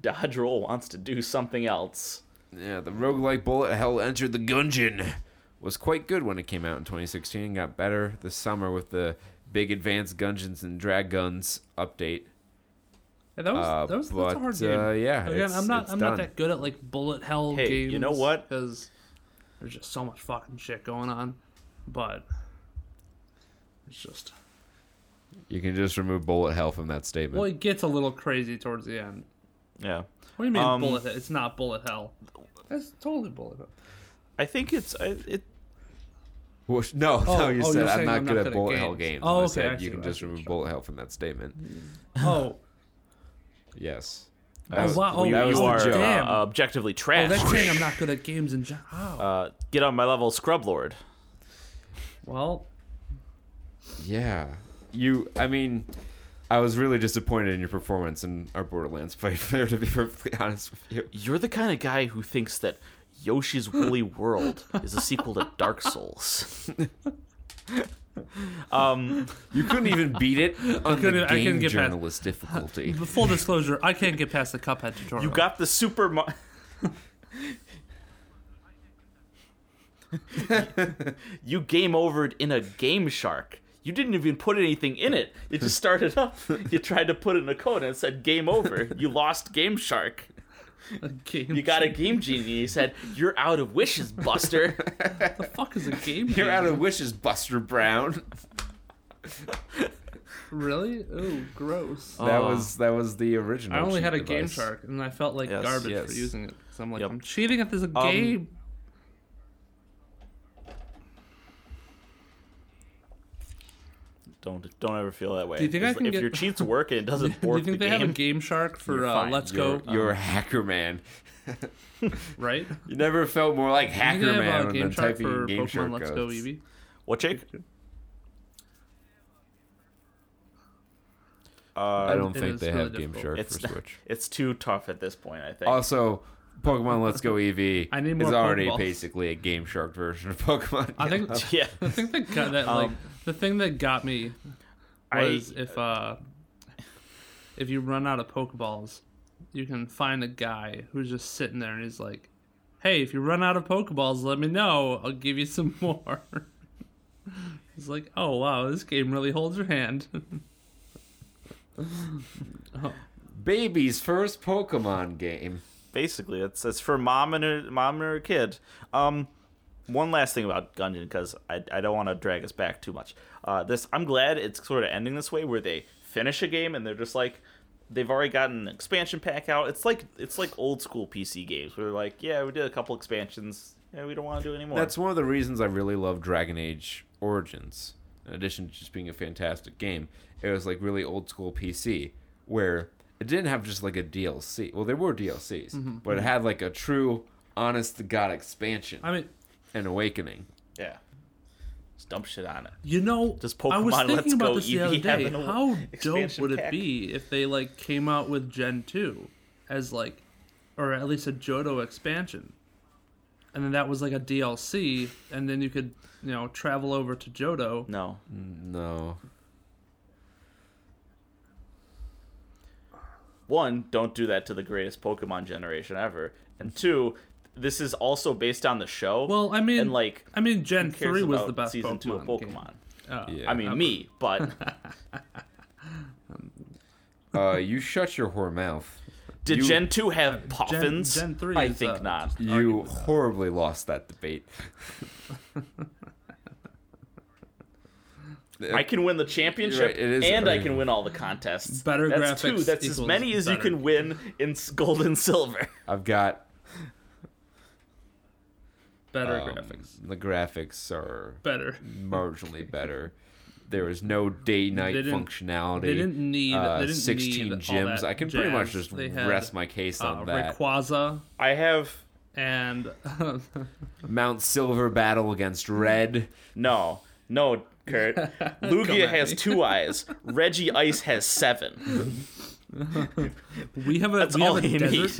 Dodge Roll wants to do something else. Yeah, the roguelike bullet hell entered the Gungeon was quite good when it came out in 2016 and got better this summer with the big advanced Gungeons and Draguns update. Yeah, that was, Uh, that was but that's a hard game. uh, yeah, Again, it's- I'm not it's I'm done. not that good at like bullet hell Hey, games. you know what? Because there's just so much fucking shit going on. But it's just You can just remove bullet hell from that statement. well, it gets a little crazy towards the end. Yeah. What do you mean Um, bullet? hell? It's not bullet hell. That's totally bullet hell. I think it's I, it. Well, <laughs> no, Oh, no, you oh, said you're I'm not I'm good not at good at bullet hell games. games. Oh, I okay, said I you can I just remove bullet hell from that statement. Oh, <laughs> Yes. Oh, That was- wow. Oh, you, that you are joke. damn. uh, objectively oh, trash. that's saying I'm not <laughs> good at games in general. Oh. uh, get on my level, Scrub Lord. well, Yeah. You, I mean, I was really disappointed in your performance in our Borderlands playthrough, to be perfectly honest with you. You're the kind of guy who thinks that Yoshi's Woolly <laughs> World is a sequel to Dark Souls. <laughs> um, You couldn't even beat it on couldn't- the I couldn't game get past- journalist difficulty. <laughs> full disclosure, I can't get past the Cuphead tutorial. you got the Super. Mar- you game overed in a Game Shark. You didn't even put anything in it. It just <laughs> started up. You tried to put in a code and it said game over. You lost Game Shark. a game. You got a Game Genie. He said, You're out of wishes, Buster. <laughs> the fuck is a game? <laughs> You're out of wishes, Buster Brown. really? Oh, gross. That Oh. was that was the original. I only had a Game. Shark, and I felt like Yes, garbage yes. for using it. Because I'm like, Yep. I'm cheating at this um, game. Don't don't ever feel that way. Do you think I if, can if get- your cheats work and it doesn't work, <laughs> Do you work think the they game, have a Game Shark for You're uh. Let's You're, Go? you're a hacker man. <laughs> right? You never felt more like Do hacker you think man have a Game Shark for Game Pokemon Shark Let's Go goes. Eevee? what Jake? I Uh, don't think they really have Game. Shark it's for Switch. <laughs> it's too tough at this point. I think. Also, Pokemon Let's Go Eevee I need is already Pokeballs. basically a Game Shark version of Pokemon. I think Yeah. the thing that got that like Um, the thing that got me I- was if uh if you run out of Pokeballs, you can find a guy who's just sitting there and he's like, "Hey, if you run out of Pokeballs, let me know. I'll give you some <laughs> more." It's like, "Oh wow, this game really holds your hand." <laughs> Baby's first Pokemon game. basically it's it's for mom and her mom and her kid um one last thing about gungeon because I, I don't want to drag us back too much uh this i'm glad it's sort of ending this way where they finish a game and they're just like they've already gotten an expansion pack out it's like it's like old school pc games where they're like yeah we did a couple expansions yeah we don't want to do it anymore That's one of the reasons I really love Dragon Age Origins. In addition to just being a fantastic game, it was like really old school PC where it didn't have just like a DLC. Well, there were DLCs, Mm-hmm. but it had like a true, honest to god expansion I mean, and awakening. yeah just dump shit on it You know, Does I was thinking Let's about Go this the other day. How <laughs> dope expansion would it be if they like came out with Gen two as like, or at least a Johto expansion, and then that was like a DLC, and then you could you know travel over to Johto. no mm, No. one, don't do that to the greatest Pokemon generation ever, and two, this is also based on the show. Well, I mean, and like, I mean, Gen three was the best season Pokemon. two of. Pokemon. Uh, Yeah. I mean, me, but <laughs> Uh, you shut your whore mouth. did You- Gen two have puffins? Gen 3 I think uh, not. You horribly lost that debate. <laughs> I can win the championship, right, it is and I very- can win all the <laughs> contests. Better That's two. That's as many as you can win in gold and silver. I've got better um, graphics, The graphics are better. marginally <laughs> better. There was no day night They functionality. They didn't need. uh, they didn't 16 need all gyms. I can pretty much just They had, rest my case uh, on that. Rayquaza I have and <laughs> Mount Silver battle against Red. no, no, Kurt. <laughs> Lugia has me. two eyes. Regice has seven. we have a That's we have all a you need.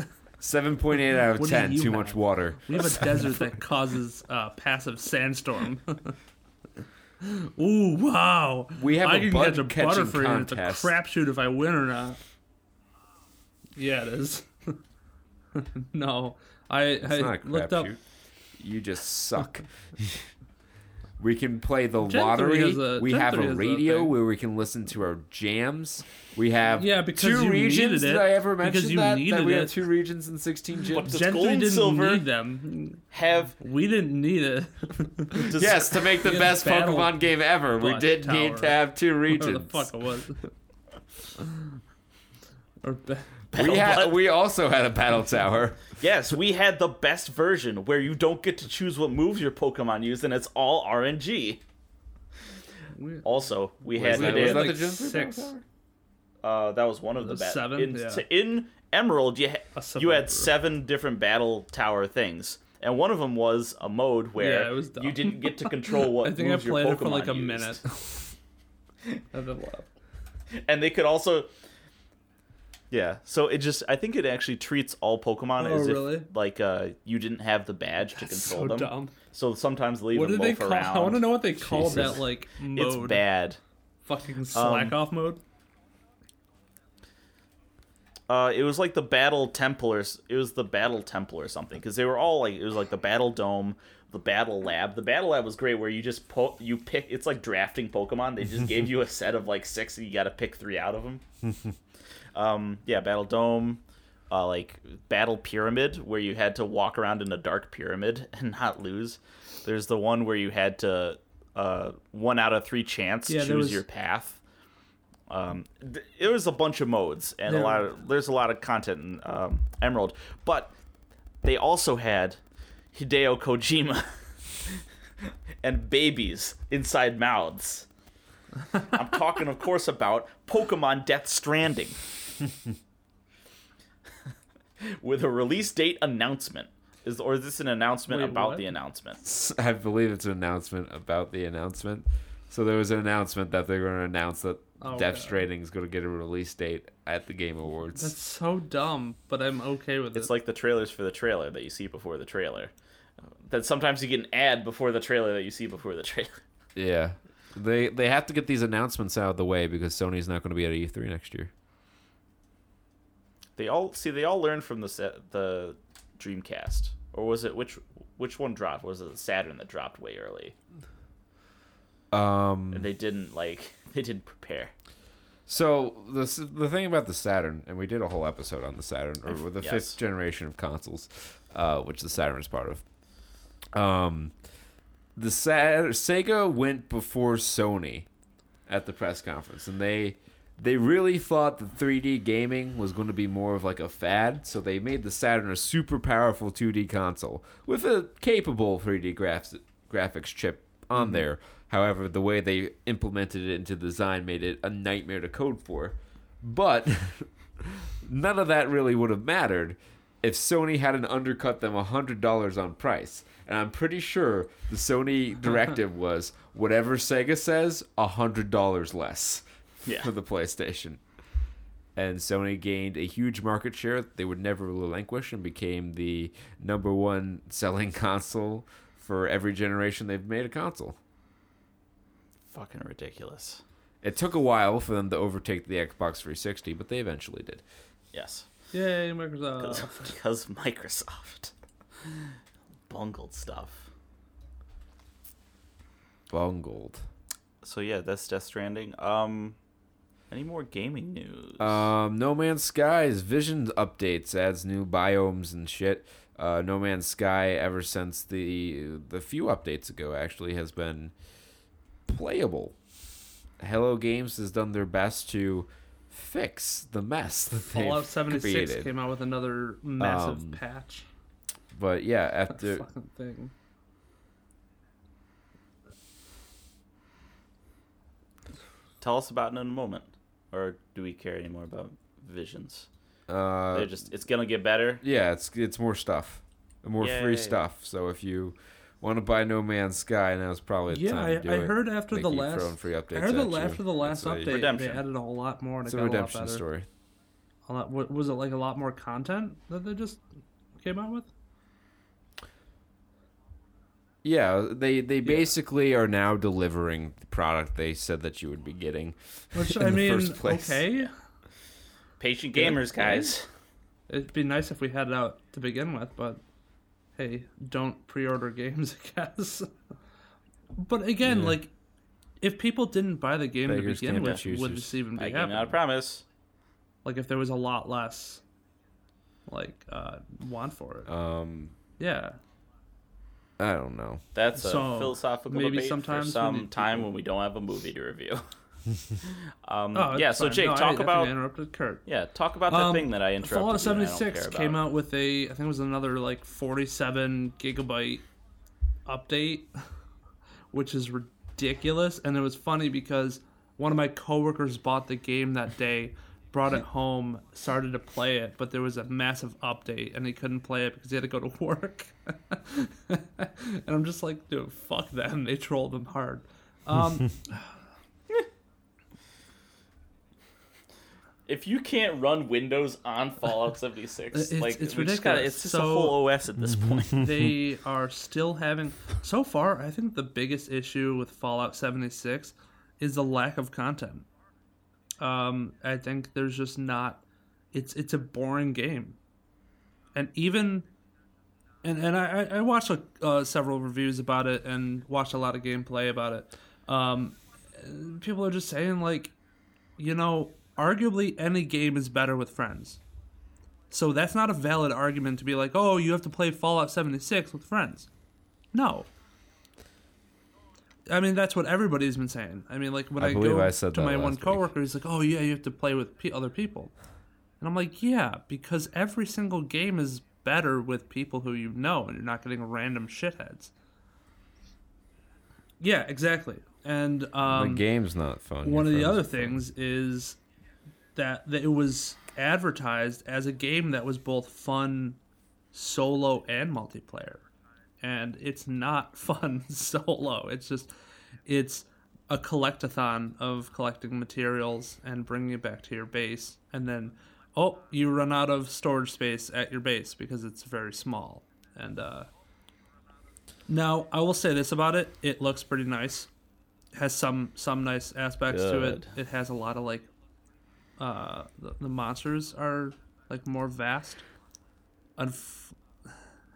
Desert. 7.8 out of 10. Too have? much water. We have a <laughs> desert that causes uh, passive sandstorm. <laughs> Ooh, wow! We have I a can catch a butterfree, and it's a crapshoot if I win or not. Yeah, it is. <laughs> no, I, It's I looked up. You just suck. We can play the Gen lottery. a- we Gen have a has a radio where we can listen to our jams. We have Yeah, because two you regions. needed Did. I ever mention you that? That needed we have two regions and 16 gyms? Does Gen gold and didn't silver need them. have We didn't need it. does, Yes, to make the best Pokemon game ever, we did Tower. need to have two Whatever regions. the fuck it was. <laughs> or ba- We had, Butt? we also had a battle tower. <laughs> Yes, we had the best version where you don't get to choose what moves your Pokemon use, and it's all RNG. we- Also, we Was had that- was that like the Gen 3 battle six. uh, that was one of the The best. seven? In, Yeah. in Emerald, you ha- you had seven different battle tower things, and one of them was a mode where Yeah, was you didn't get to <laughs> control what I think I moves your played Pokemon it for like a used. minute. and then left. and they could also yeah so it just i think it actually treats all pokemon Oh, as really? if like uh you didn't have the badge to That's control so them dumb. so sometimes leave What them did they call? around I want to know what they called Jesus. that like mode. it's bad Fucking slack off mode. uh it was like the battle temple or it was the battle temple or something because they were all like it was like the battle dome the battle lab the battle lab was great where you just po- you pick it's like drafting pokemon they just gave <laughs> you a set of like six and you got to pick three out of them <laughs> um yeah battle dome uh, like battle pyramid where you had to walk around in a dark pyramid <laughs> and not lose. There's the one where you had to uh one out of three chance Yeah, choose was- your path. Um th- it was a bunch of modes and a lot of there's a lot of content in um, emerald. But they also had hideo kojima <laughs> and babies inside mouths i'm talking of course about pokemon death stranding with a release date announcement is or is this an announcement Wait, about what? the announcement I believe it's an announcement about the announcement. So there was an announcement that they're going to announce that Oh, Death Stranding is going to get a release date at the Game Awards. That's so dumb, but I'm okay with It's it. It's like the trailers for the trailer that you see before the trailer. That sometimes you get an ad before the trailer that you see before the trailer. yeah. They they have to get these announcements out of the way because Sony's not going to be at E3 next year. They all see. They all learned from the set, the Dreamcast, or was it which which one dropped? Was it the Saturn that dropped way early? Um And they didn't like <laughs> they didn't prepare. So the the thing about the Saturn, and we did a whole episode on the Saturn, or with the Yes. fifth generation of consoles, uh, which the Saturn is part of. Um, the Sega went before Sony at the press conference, and they they really thought that 3D gaming was going to be more of like a fad, so they made the Saturn a super powerful 2D console with a capable 3D graphics graphics chip on mm-hmm. there. However, the way they implemented it into design made it a nightmare to code for. But <laughs> none of that really would have mattered if Sony hadn't undercut them $100 on price. And I'm pretty sure the Sony directive <laughs> was whatever Sega says, $100 less Yeah. for the PlayStation. And Sony gained a huge market share that they would never relinquish and became the number one selling <laughs> console for every generation they've made a console. Fucking ridiculous. It took a while for them to overtake the Xbox 360, but they eventually did. Yes. Yay, Microsoft. <laughs> because Microsoft bungled stuff. Bungled. So yeah, that's Death Stranding. Um, any more gaming news? Um, No Man's Sky's Vision updates adds new biomes and shit. Uh, no Man's Sky, ever since the the few updates ago, actually has been playable. Hello Games has done their best to fix the mess that Fallout they've 76 created. came out with another massive Um, patch. But yeah, That after fucking thing. Tell us about it in a moment, or do we care anymore about Visions? uh, They're just it's gonna get better. yeah, it's it's more stuff, more free stuff. So if you want to buy No Man's Sky, now now's probably the Yeah, time I, to do I it. heard after They the last free updates I heard the, after the last It's update, Redemption. they added a lot more. And It's it a got a lot redemption better. story. A lot, was it like a lot more content that they just came out with? Yeah, they they basically are now delivering the product they said that you would be getting. Which in I the mean, first place. okay, Patient gamers, guys. it'd be nice if we had it out to begin with, but hey, don't pre-order games, <laughs> I guess. but again, Yeah. like, if people didn't buy the game Beggars to begin with, would this even be I happening? out of promise. Like, if there was a lot less, like, uh, want for it. Um, yeah, I don't know. That's a So, philosophical maybe debate sometimes for some need time people- when we don't have a movie to review. <laughs> um, Oh, yeah. it's So fine. Jake, No, I- I talk about I interrupted Kurt. yeah, talk about that Um, thing that I interrupted. Fallout you and I don't 76 came out with a, I think it was another like 47 gigabyte update, <laughs> which is ridiculous. And it was funny because one of my coworkers bought the game that day, brought it home, started to play it, but there was a massive update and he couldn't play it because he had to go to <laughs> work. <laughs> and I'm just like, dude, fuck them. They troll them hard. Um, <laughs> If you can't run Windows on Fallout 76, It's- like it's we just gotta- ridiculous. it's just a whole OS at this point. <laughs> they are still having so far i think the biggest issue with fallout 76 is the lack of content um i think there's just not it's it's a boring game and even and and i I- i watched uh, several reviews about it and watched a lot of gameplay about it um people are just saying like you know arguably any game is better with friends so that's not a valid argument to be like, oh, you have to play Fallout 76 with friends. No. I mean, that's what everybody's been saying. I mean, like when I I, go I said to my one week. coworker, he's like, oh yeah, you have to play with pe- other people, and I'm like, yeah, because every single game is better with people who you know, and you're not getting random shitheads. Yeah, exactly. And um, the game's not fun. one Your of the other fun. things is that, that it was advertised as a game that was both fun solo and multiplayer and it's not <laughs> fun solo it's just it's a collectathon of collecting materials and bringing it back to your base, and then oh, you run out of storage space at your base because it's very small. And uh, now I will say this about it: it looks pretty nice. Has some some nice aspects to it. It has a lot of like uh, the, the monsters are like more vast. Unf-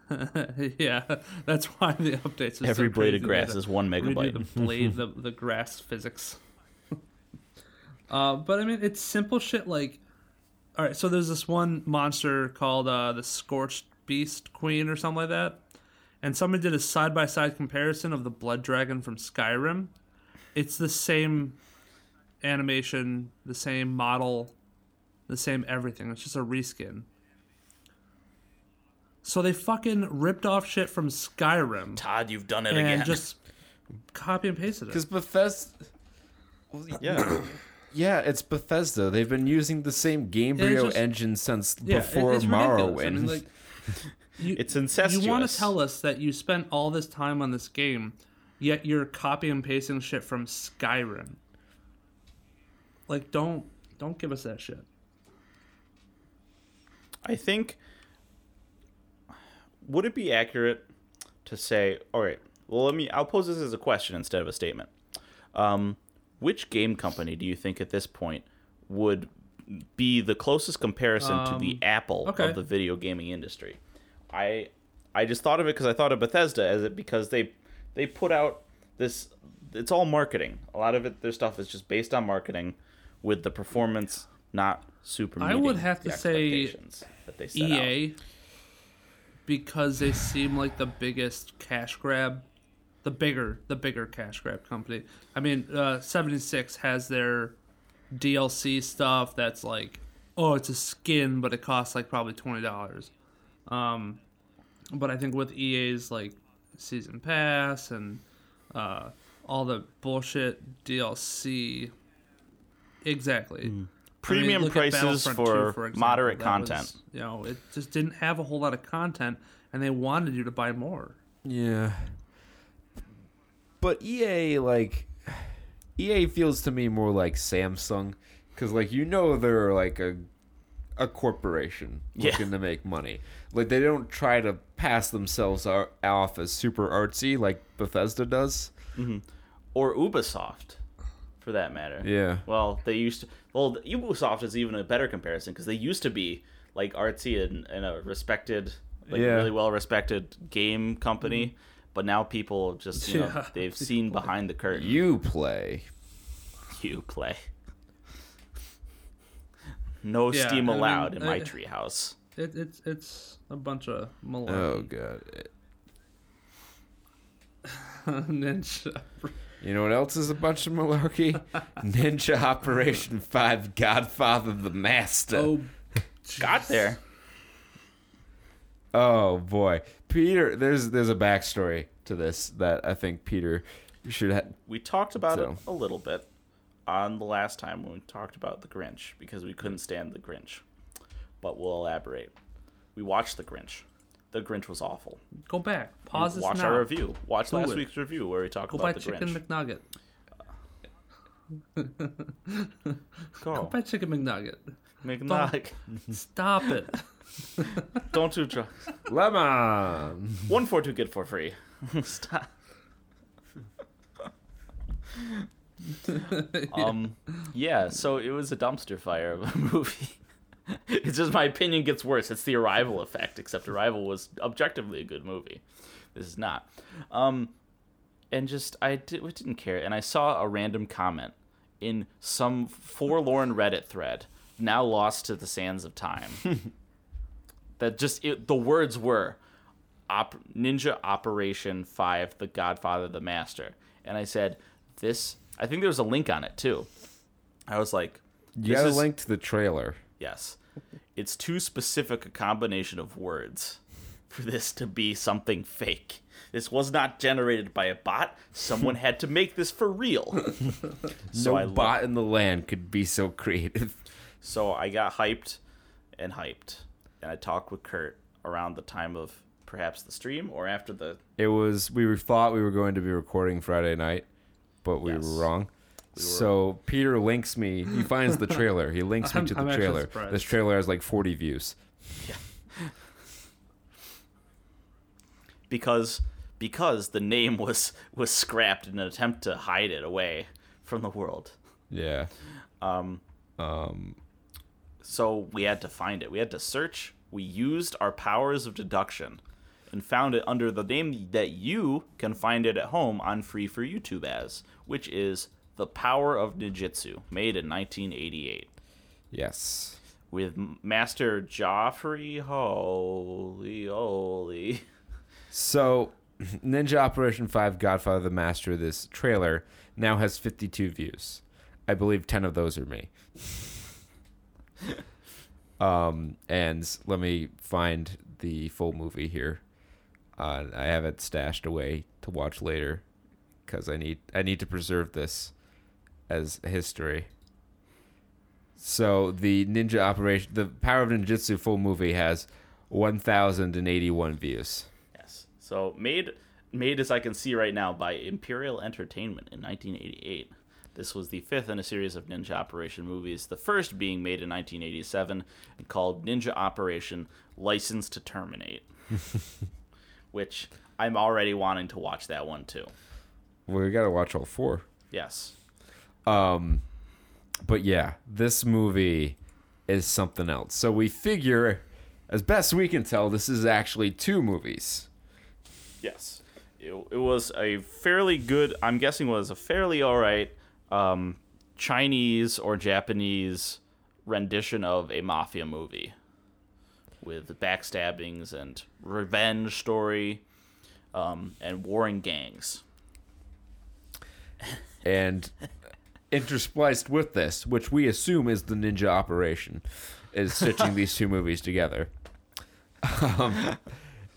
<laughs> yeah, that's why the updates. Are Every so blade of grass is one megabyte. the blade, the the grass physics. <laughs> uh, but I mean, it's simple shit. Like, all right, so there's this one monster called uh, the Scorched Beast Queen or something like that, and somebody did a side by side comparison of the Blood Dragon from Skyrim. It's the same animation, the same model, the same everything. It's just a reskin. So they fucking ripped off shit from Skyrim Todd, you've done it and again. just copy and pasted it. Because Bethesda. yeah. <clears throat> Yeah, it's Bethesda. They've been using the same Gamebryo just- engine since Yeah, before it's. Morrowind. I mean, like, <laughs> you, It's incestuous. You want to tell us that you spent all this time on this game, yet you're copy and pasting shit from Skyrim. Like, don't don't give us that shit. I think would it be accurate to say, all right, well let me I'll pose this as a question instead of a statement. Um, which game company do you think at this point would be the closest comparison to the um, Apple okay. of the video gaming industry? I I just thought of it because I thought of Bethesda as it because they they put out this it's all marketing. A lot of it their stuff is just based on marketing with the performance not super I would have to say expectations that they set out. EA, because they seem like the biggest cash grab, the bigger the bigger cash grab company. I mean, uh, seventy six has their DLC stuff that's like, oh, it's a skin, but it costs like probably twenty dollars. Um, but I think with EA's like season pass and uh, all the bullshit DLC, exactly. I mean, Premium look at prices Battlefront for 2, moderate That was- content. you know, it just didn't have a whole lot of content, and they wanted you to buy more. Yeah. But EA like EA feels to me more like Samsung cuz like you know they're like a a corporation Yeah. looking to make money. Like they don't try to pass themselves off as super artsy like Bethesda does. Mm-hmm. or Ubisoft, for that matter. Yeah. Well, they used to. Well, Ubisoft is even a better comparison because they used to be like artsy and, and a respected, like Yeah. really well respected game company. Mm-hmm. But now people just you know Yeah. they've <laughs> seen behind the curtain. You play. You play. No Yeah, Steam I mean, allowed in my I- treehouse. It, it's it's a bunch of malarkey. Oh god. <laughs> Ninja. You know what else is a bunch of malarkey? <laughs> Ninja Operation 5 Godfather the Master. Oh, Got there. Oh boy, Peter. There's there's a backstory to this that I think Peter should. Ha- We talked about So. it a little bit on the last time when we talked about the Grinch because we couldn't stand the Grinch. But we'll elaborate. We watched the Grinch. The Grinch was awful. go back. Pause this Watch now. our review. Watch Do last it. week's review where we talk Go buy about the chicken Grinch. McNugget. Go. <laughs> Go buy chicken McNugget. McNugget. Stop it. <laughs> Don't do drugs. Lemon. One for two, get for free. <laughs> Stop. <laughs> um, yeah. So it was a dumpster fire of a <laughs> movie. it's just my opinion gets worse. It's the Arrival effect, except Arrival was objectively a good movie. This is not. Um, and just I did, I didn't care, and I saw a random comment in some forlorn Reddit thread, now lost to the sands of time. That just it, the words were Op- Ninja Operation 5 The Godfather the Master. And I said, this I think there was a link on it too. I was like, You got a link to the trailer. Yes. It's too specific a combination of words for this to be something fake. This was not generated by a bot. Someone had to make this for real. <laughs> so no I lo- bot in the land could be so creative. So I got hyped and hyped. And I talked with Kurt around the time of perhaps the stream or after the It was we were thought we were going to be recording Friday night, but we Yes. were wrong. So Peter links me. He <laughs> finds the trailer. He links me to the I'm trailer. This trailer has like 40 views. Yeah. because because the name was was scrapped in an attempt to hide it away from the world. Yeah. Um, Um. So we had to find it. We had to search. We used our powers of deduction and found it under the name that you can find it at home on Free for YouTube as, which is The Power of Ninjutsu, made in 1988 Yes. with Master Godfrey Holy Holy. So, <laughs> Ninja Operation 5 Godfather the Master, this trailer, now has 52 views. I believe 10 of those are me. <laughs> <laughs> um, and let me find the full movie here. Uh, I have it stashed away to watch later because I need I need to preserve this as history. So the Ninja Operation, the Power of Ninjutsu full movie has 1,081 views. Yes. So made made as I can see right now by Imperial Entertainment in 1988. This was the fifth in a series of Ninja Operation movies, the first being made in 1987 and called Ninja Operation License to Terminate. <laughs> which I'm already wanting to watch that one too. Well, we got to watch all four. Yes. Um, but yeah, this movie is something else. So we figure, as best we can tell, this is actually two movies. Yes. It, it was a fairly good, I'm guessing was a fairly alright um, Chinese or Japanese rendition of a mafia movie with backstabbings and revenge story um, and warring gangs. And interspliced with this, which we assume is the ninja operation, is stitching <laughs> these two movies together, um,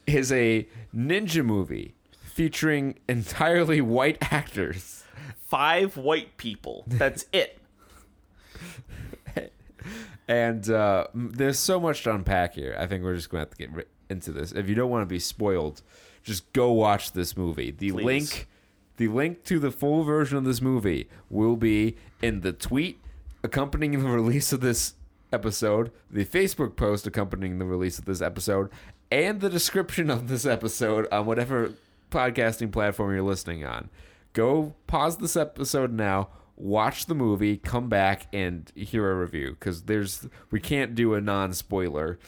is a ninja movie featuring entirely white actors. Five white people. That's <laughs> it. And uh, there's so much to unpack here. I think we're just going to have to get into this. If you don't want to be spoiled, just go watch this movie. The Please. link, the link to the full version of this movie will be in the tweet accompanying the release of this episode, the Facebook post accompanying the release of this episode, and the description of this episode on whatever podcasting platform you're listening on. Go pause this episode now, watch the movie, come back and hear a review because there's we can't do a non-spoiler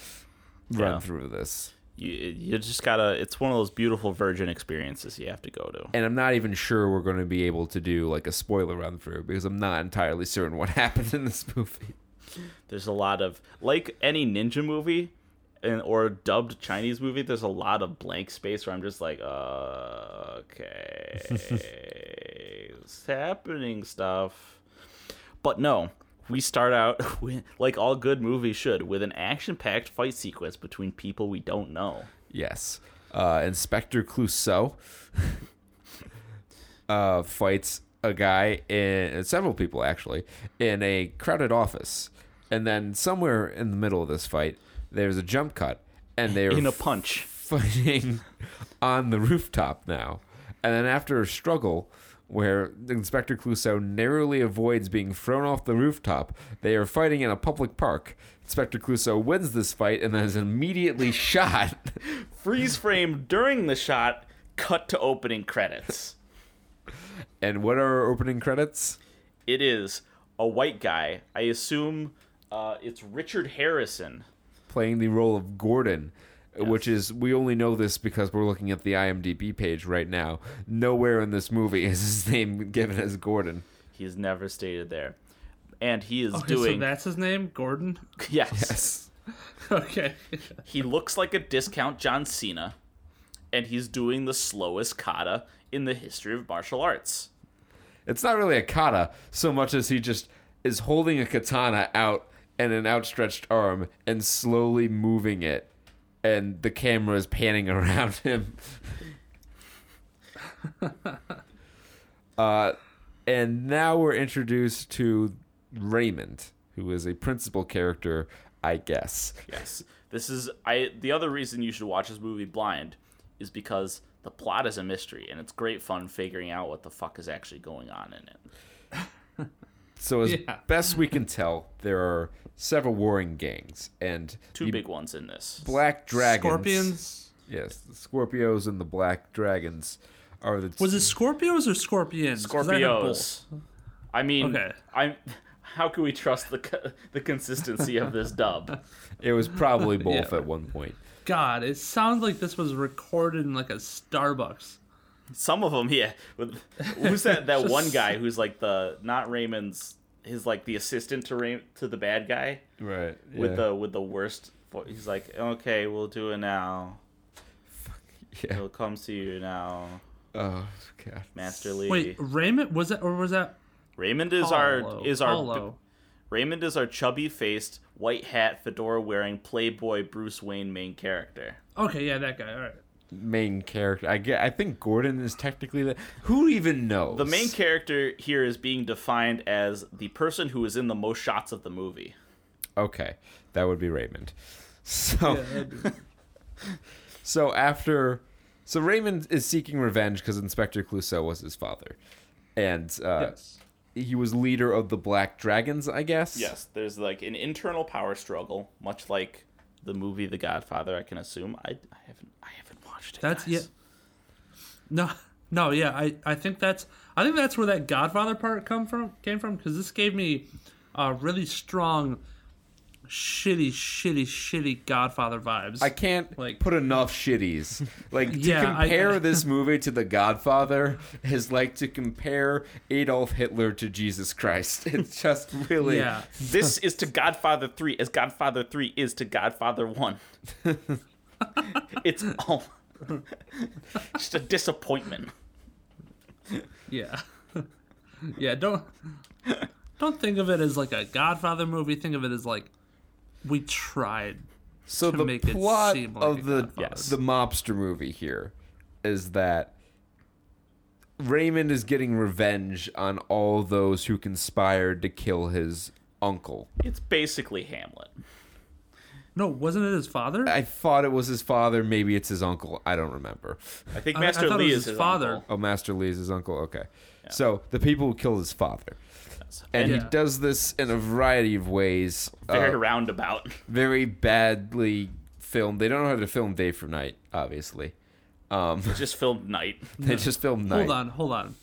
run Yeah. through this. You, you just gotta, it's one of those beautiful virgin experiences you have to go to. And I'm not even sure we're going to be able to do like a spoiler run through because I'm not entirely certain what <laughs> happened in this movie. There's a lot of like any ninja movie and or dubbed Chinese movie. There's a lot of blank space where I'm just like, uh, okay, <laughs> it's happening stuff. But no, we start out <laughs> with, like all good movies should with an action-packed fight sequence between people we don't know. Yes. Uh, Inspector Clouseau <laughs> uh, fights a guy in several people actually in a crowded office, and then somewhere in the middle of this fight, there's a jump cut, and they're In a punch. <laughs> fighting on the rooftop now. And then after a struggle where Inspector Clouseau narrowly avoids being thrown off the rooftop, they are fighting in a public park. Inspector Clouseau wins this fight and then is immediately <laughs> shot. <laughs> Freeze frame during the shot. Cut to opening credits. and what are opening credits? It is a white guy. I assume uh, it's Richard Harrison. Playing the role of Gordon, which is, we only know this because we're looking at the IMDb page right now. Nowhere in this movie <laughs> is his name given as Gordon. He is never stated there. And he is Okay, so doing. that's his name, Gordon. <laughs> yes. Yes. <laughs> okay. He looks like a discount John Cena. And he's doing the slowest kata in the history of martial arts. It's not really a kata so much as he just is holding a katana out and an outstretched arm and slowly moving it, and the camera is panning <laughs> around him. uh, and now we're introduced to Raymond, who is a principal character, I guess. Yes. This is I the other reason you should watch this movie blind is because the plot is a mystery, and it's great fun figuring out what the fuck is actually going on in it. So as <laughs> Yeah. best we can tell, there are several warring gangs and Two big ones in this. black dragons. Scorpions. Yes, the Scorpios and the black dragons are the Was it Scorpios or Scorpions? 'Cause I have both. Scorpios. I mean, Okay. I'm. How can we trust the the consistency of this dub? <laughs> It was probably <laughs> both Yeah. at one point. God, it sounds like this was recorded in like a Starbucks. Some of them, yeah. Who's that? That Just- <laughs> one guy who's like the not Raymond's. His like the assistant to Ray, to the bad guy Right. with the with the worst. vo- He's like, okay, we'll do it now. Fuck <laughs> yeah. He'll come to you now, Oh god. Master Lee. Wait, Raymond was that or was that Raymond is Paulo? our is our Paulo. Raymond is our chubby faced, white hat, fedora wearing Playboy Bruce Wayne main character. Okay, yeah, that guy. All right. Main character. I get. I think Gordon is technically the. Who even knows? The main character here is being defined as the person who is in the most shots of the movie. Okay, that would be Raymond. <laughs> So. Yeah, be- <laughs> So after, so Raymond is seeking revenge because Inspector Clouseau was his father, and uh, yes. he was leader of the Black Dragons, I guess. Yes, there's like an internal power struggle, much like the movie The Godfather. I can assume. I, I haven't I haven't watched it. That's guys. yeah. No, <laughs> no, yeah. I, I think that's I think that's where that Godfather part come from came from because this gave me a really strong, shitty, shitty, shitty Godfather vibes. I can't Like- put enough shitties. Like to Yeah, I- compare this <laughs> movie to The Godfather is like to compare Adolf Hitler to Jesus Christ. <laughs> It's just really yeah, This is to Godfather three as Godfather three is to Godfather one. it's all <laughs> just a disappointment. yeah, <laughs> yeah. Don't don't think of it as like a Godfather movie. Think of it as like we tried. So to the make it plot seem like of the Godfather. Yes. the mobster movie here is that Raymond is getting revenge on all those who conspired to kill his uncle. It's basically Hamlet. No, wasn't it his father? I thought it was his father. Maybe it's his uncle. I don't remember. I think I- I Master thought it Lee was is his his father. uncle. Oh, Master Lee is his uncle. Okay. So the people who killed his father, and he Yeah. does this in a variety of ways. Very uh, roundabout. very badly filmed. They don't know how to film day for night, obviously. Um, Just filmed night. <laughs> they just filmed night. Hold on, hold on.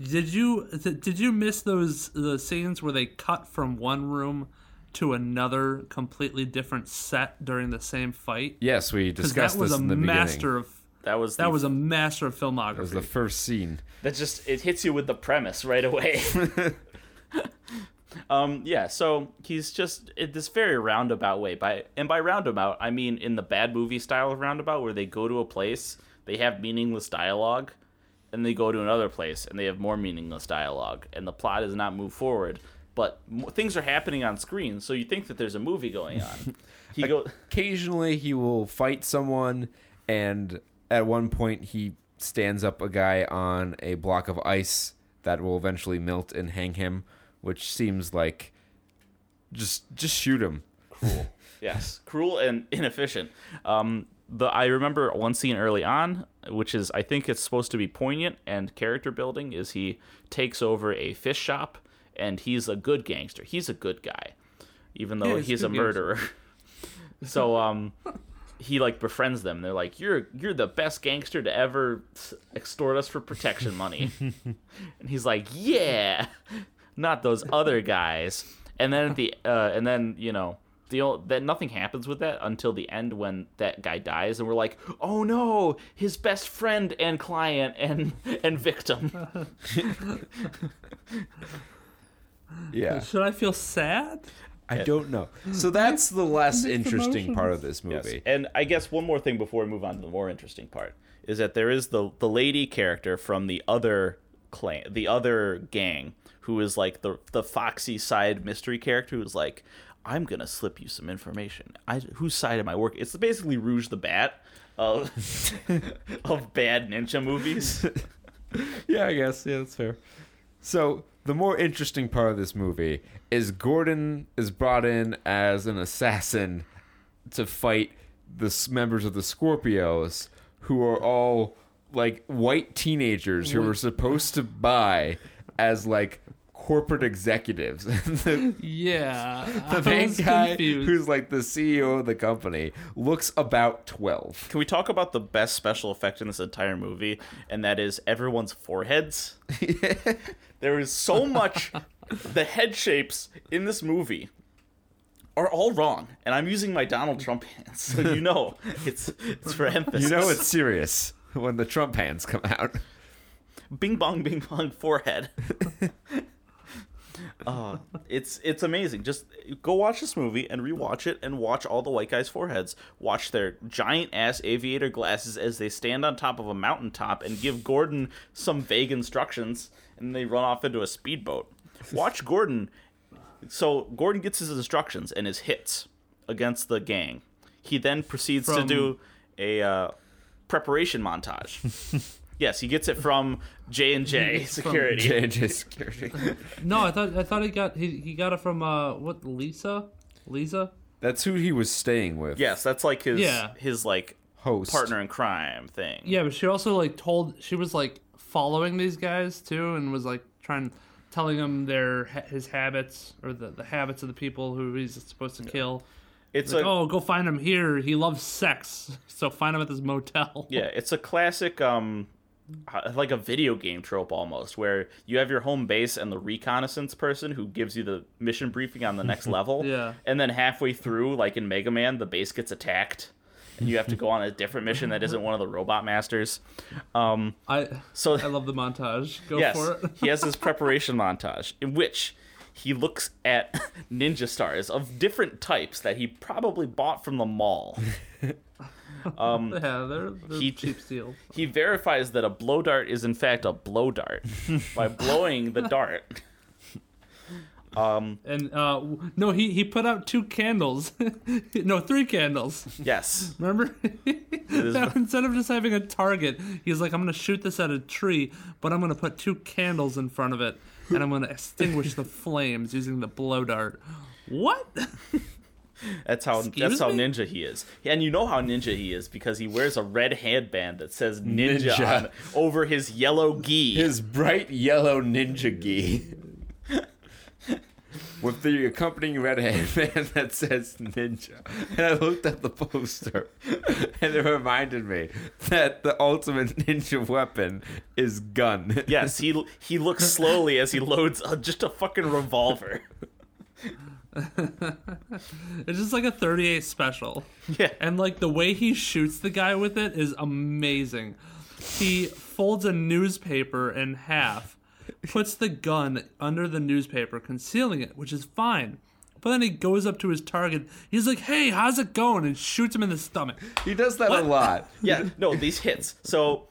Did you th- did you miss those the scenes where they cut from one room to another completely different set during the same fight? Yes, we Because discussed that was this a in the master beginning. of That was that the, was a master of filmography. It was the first scene. that just it hits you with the premise right away. <laughs> um yeah, so he's just in this very roundabout way. By and by roundabout, I mean in the bad movie style of roundabout where they go to a place, they have meaningless dialogue, and they go to another place and they have more meaningless dialogue, and the plot does not move forward. But m- things are happening on screen, so you think that there's a movie going on. <laughs> He go Occasionally, he will fight someone, and at one point, he stands up a guy on a block of ice that will eventually melt and hang him, which seems like just just shoot him. cruel. <laughs> yes, cruel and inefficient. Um, the I remember one scene early on, which is I think it's supposed to be poignant and character building. Is he takes over a fish shop and he's a good gangster. He's a good guy, even though Yeah, he's a he's a murderer. <laughs> so um, he like befriends them. They're like, "You're you're the best gangster to ever extort us for protection money," <laughs> and he's like, "Yeah, not those other guys." And then at the uh, and then you know the ol- that nothing happens with that until the end when that guy dies, and we're like, "Oh no, his best friend and client and and victim." <laughs> Yeah. Should I feel sad? I don't know. So that's the less interesting part of this movie. And I guess one more thing before we move on to the more interesting part is that there is the the lady character from the other clan, the other gang, who is like the the foxy side mystery character who's like, I'm gonna slip you some information. I whose side am I working? It's basically Rouge the Bat of <laughs> of bad ninja movies. <laughs> Yeah, I guess. Yeah, that's fair. So the more interesting part of this movie is Gordon is brought in as an assassin to fight the members of the Scorpios, who are all like white teenagers who were supposed to buy as like corporate executives. <laughs> the, Yeah. the I main guy confused. who's like the CEO of the company looks about 12. Can we talk about the best special effect in this entire movie? And that is everyone's foreheads. <laughs> there is so much. the head shapes in this movie are all wrong, and I'm using my Donald Trump hands, so you know it's it's for emphasis. You know it's serious when the Trump hands come out. bing bong bing bong forehead. <laughs> uh, it's it's amazing. Just go watch this movie and rewatch it and watch all the white guys' foreheads. Watch their giant ass aviator glasses as they stand on top of a mountaintop and give Gordon some vague instructions and they run off into a speedboat. Watch <laughs> Gordon so Gordon gets his instructions and his hits against the gang. He then proceeds to do a uh, preparation montage. <laughs> yes, he gets it from J and J Security. J&J <laughs> Security. No, I thought I thought he got he, he got it from uh what Lisa? Lisa? That's who he was staying with. Yes, that's like his Yeah. his like Host. partner in crime thing. Yeah, but she also like told she was like following these guys too, and was like trying telling them their his habits or the, the habits of the people who he's supposed to kill. It's Like, a oh, go find him here. He loves sex, <laughs> so find him at this motel. yeah, it's a classic um like a video game trope almost where you have your home base and the reconnaissance person who gives you the mission briefing on the next <laughs> level. Yeah. And then halfway through like in Mega Man the base gets attacked and you have to go on a different mission that isn't one of the robot masters. Um I so I love the montage. Go yes, for it. <laughs> he has this <laughs> preparation montage in which he looks at ninja stars of different types that he probably bought from the mall. <laughs> yeah, they're, they're He- cheap steals. He verifies that a blow dart is in fact a blow dart <laughs> by blowing the dart. <laughs> Um, And uh, no, he he put out two candles. no, three candles. yes, Remember? Now, Instead of just having a target, he's like, I'm gonna shoot this at a tree, but I'm gonna put two candles in front of it, and I'm gonna extinguish the flames using the blow dart. What? <laughs> that's how Excuse that's how me? ninja he is. And you know how ninja he is because he wears a red headband that says ninja, Ninja. on <laughs> over his yellow gi. His bright yellow ninja gi. <laughs> With the accompanying red headband that says ninja. And I looked at the poster and it reminded me that the ultimate ninja weapon is gun. yes, he he looks slowly as he loads uh, just a fucking revolver. <laughs> It's just like a 38 special. Yeah. And like the way he shoots the guy with it is amazing. He folds a newspaper in half, puts the gun under the newspaper, concealing it, which is fine. But then he goes up to his target. He's like, "Hey, how's it going?" and shoots him in the stomach. He does that a lot. <laughs> yeah, no, these hits. So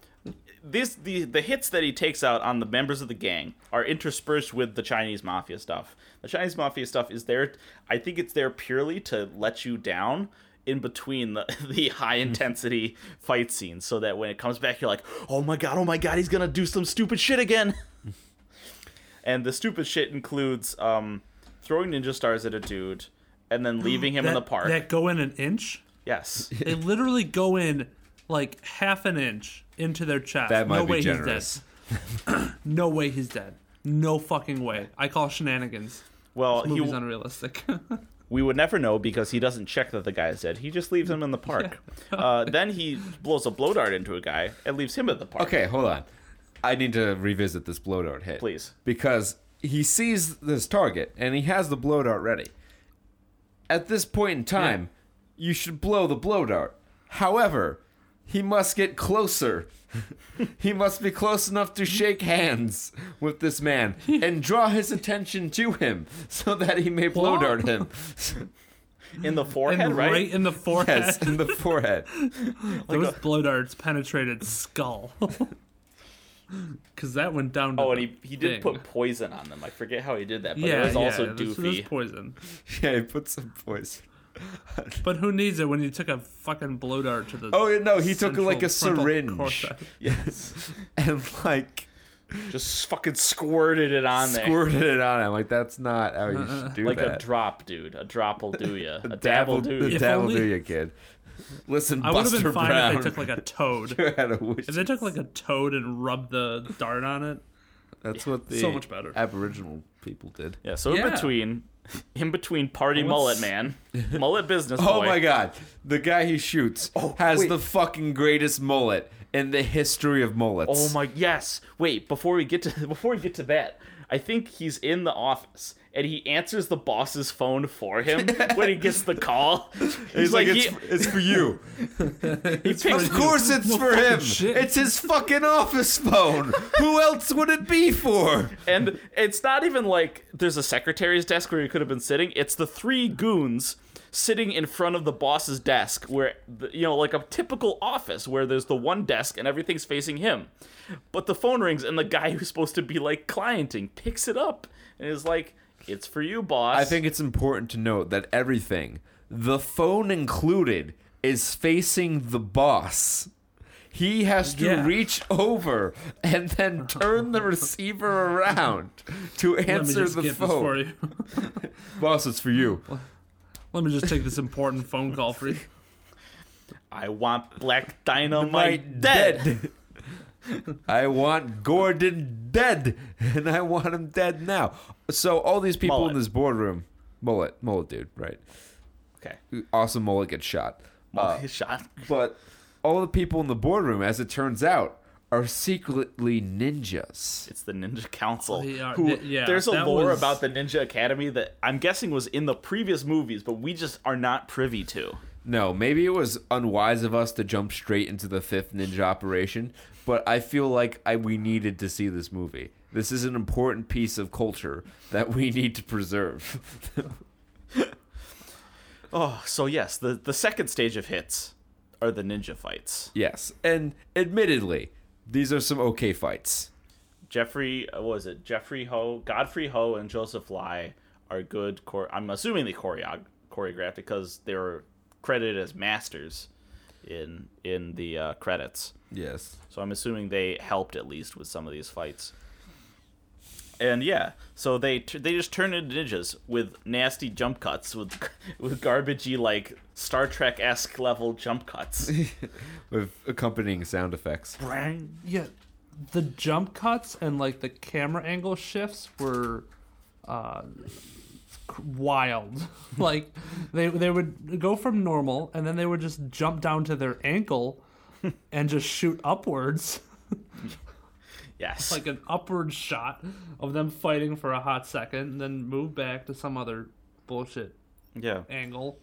these the the hits that he takes out on the members of the gang are interspersed with the Chinese mafia stuff. The Chinese mafia stuff is there. I think it's there purely to let you down in between the, <laughs> the high intensity fight scenes, so that when it comes back, you're like, oh my god, oh my god, he's gonna do some stupid shit again. <laughs> and the stupid shit includes um, throwing ninja stars at a dude and then <gasps> leaving him in the park. That go in an inch. yes. They <laughs> literally go in like half an inch into their chest. That might no be way generous. he's dead. <clears throat> no way he's dead. No fucking way. I call shenanigans. Well, This he, movie's unrealistic. <laughs> we would never know because he doesn't check that the guy is dead. He just leaves him in the park. uh, then he blows a blow dart into a guy and leaves him at the park. Okay, hold on. I need to revisit this blow dart hit. Please. Because he sees this target and he has the blow dart ready. At this point in time, you should blow the blow dart. However, he must get closer. he must be close enough to shake hands with this man and draw his attention to him so that he may blow dart him. In the and forehead, right? right? in the forehead. yes, in the forehead. <laughs> Those blow darts penetrated skull. <laughs> Because that went down. To Oh, and the he, he did thing. put poison on them. I forget how he did that, but yeah, it was yeah, also this- doofy. this poison. Yeah, he put some poison. <laughs> But who needs it when you took a fucking blow dart to the? Oh no, he took like a syringe cortex? <laughs> yes. <laughs> and like Just fucking squirted it on there. squirted it on him. Like that's not how you should do Like that. Like a drop, dude. A drop will do ya. A dabble, dabble do the ya. Dabble do you, kid. Listen, I would have been fine Brown. if they took like a toad. you had a wish. If they took like a toad and rubbed the dart on it, That's what the so much better. Aboriginal people did. Yeah, so in between, <laughs> in between party What's- mullet man, <laughs> mullet business Oh my god. The guy he shoots oh, has wait. the fucking greatest mullet in the history of mullets. Oh my yes. Wait, before we get to <laughs> before we get to that, I think he's in the office and he answers the boss's phone for him <laughs> when he gets the call. He's, like, it's, he, it's for you. <laughs> he picks, of course it's No for him. shit. It's his fucking office phone. Who else would it be for? and it's not even like there's a secretary's desk where he could have been sitting. It's the three goons sitting in front of the boss's desk where the, you know like a typical office where there's the one desk and everything's facing him. But the phone rings and the guy who's supposed to be like clienting picks it up and is like it's for you, boss. I think it's important to note that everything, the phone included, is facing the boss. He has to Yeah. reach over and then turn the receiver around to let me answer just the get this for phone. you. <laughs> Boss, it's for you. Let me just take this important phone call for you. I want Black Dynamite Dynamite dead. I want Gordon dead, and I want him dead now. So all these people Mullet. in this boardroom, mullet, mullet dude, right? Okay. Awesome mullet gets shot. Uh, His shot. <laughs> but all the people in the boardroom, as it turns out, are secretly ninjas. It's the Ninja Council. They are- who, th- yeah, there's a lore was- about the Ninja Academy that I'm guessing was in the previous movies, but we just are not privy to. No, maybe it was unwise of us to jump straight into the fifth ninja operation, but I feel like I, we needed to see this movie. This is an important piece of culture that we need to preserve. <laughs> Oh, so yes, the the second stage of hits are the ninja fights. yes, and admittedly, these are some okay fights. Jeffrey, uh, what was it? Jeffrey Ho, Godfrey Ho, and Joseph Lai are good. Chore- I'm assuming they choreo- choreographed because they were credited as masters in in the uh, credits. Yes. So I'm assuming they helped at least with some of these fights. And yeah, so they t- they just turn into ninjas with nasty jump cuts with <laughs> with garbagey like Star Trek esque level jump cuts. <laughs> With accompanying sound effects. Yeah, the jump cuts and like the camera angle shifts were uh, wild. <laughs> like they they would go from normal and then they would just jump down to their ankle and just shoot upwards, yes, like an upward shot of them fighting for a hot second, and then move back to some other bullshit yeah. angle.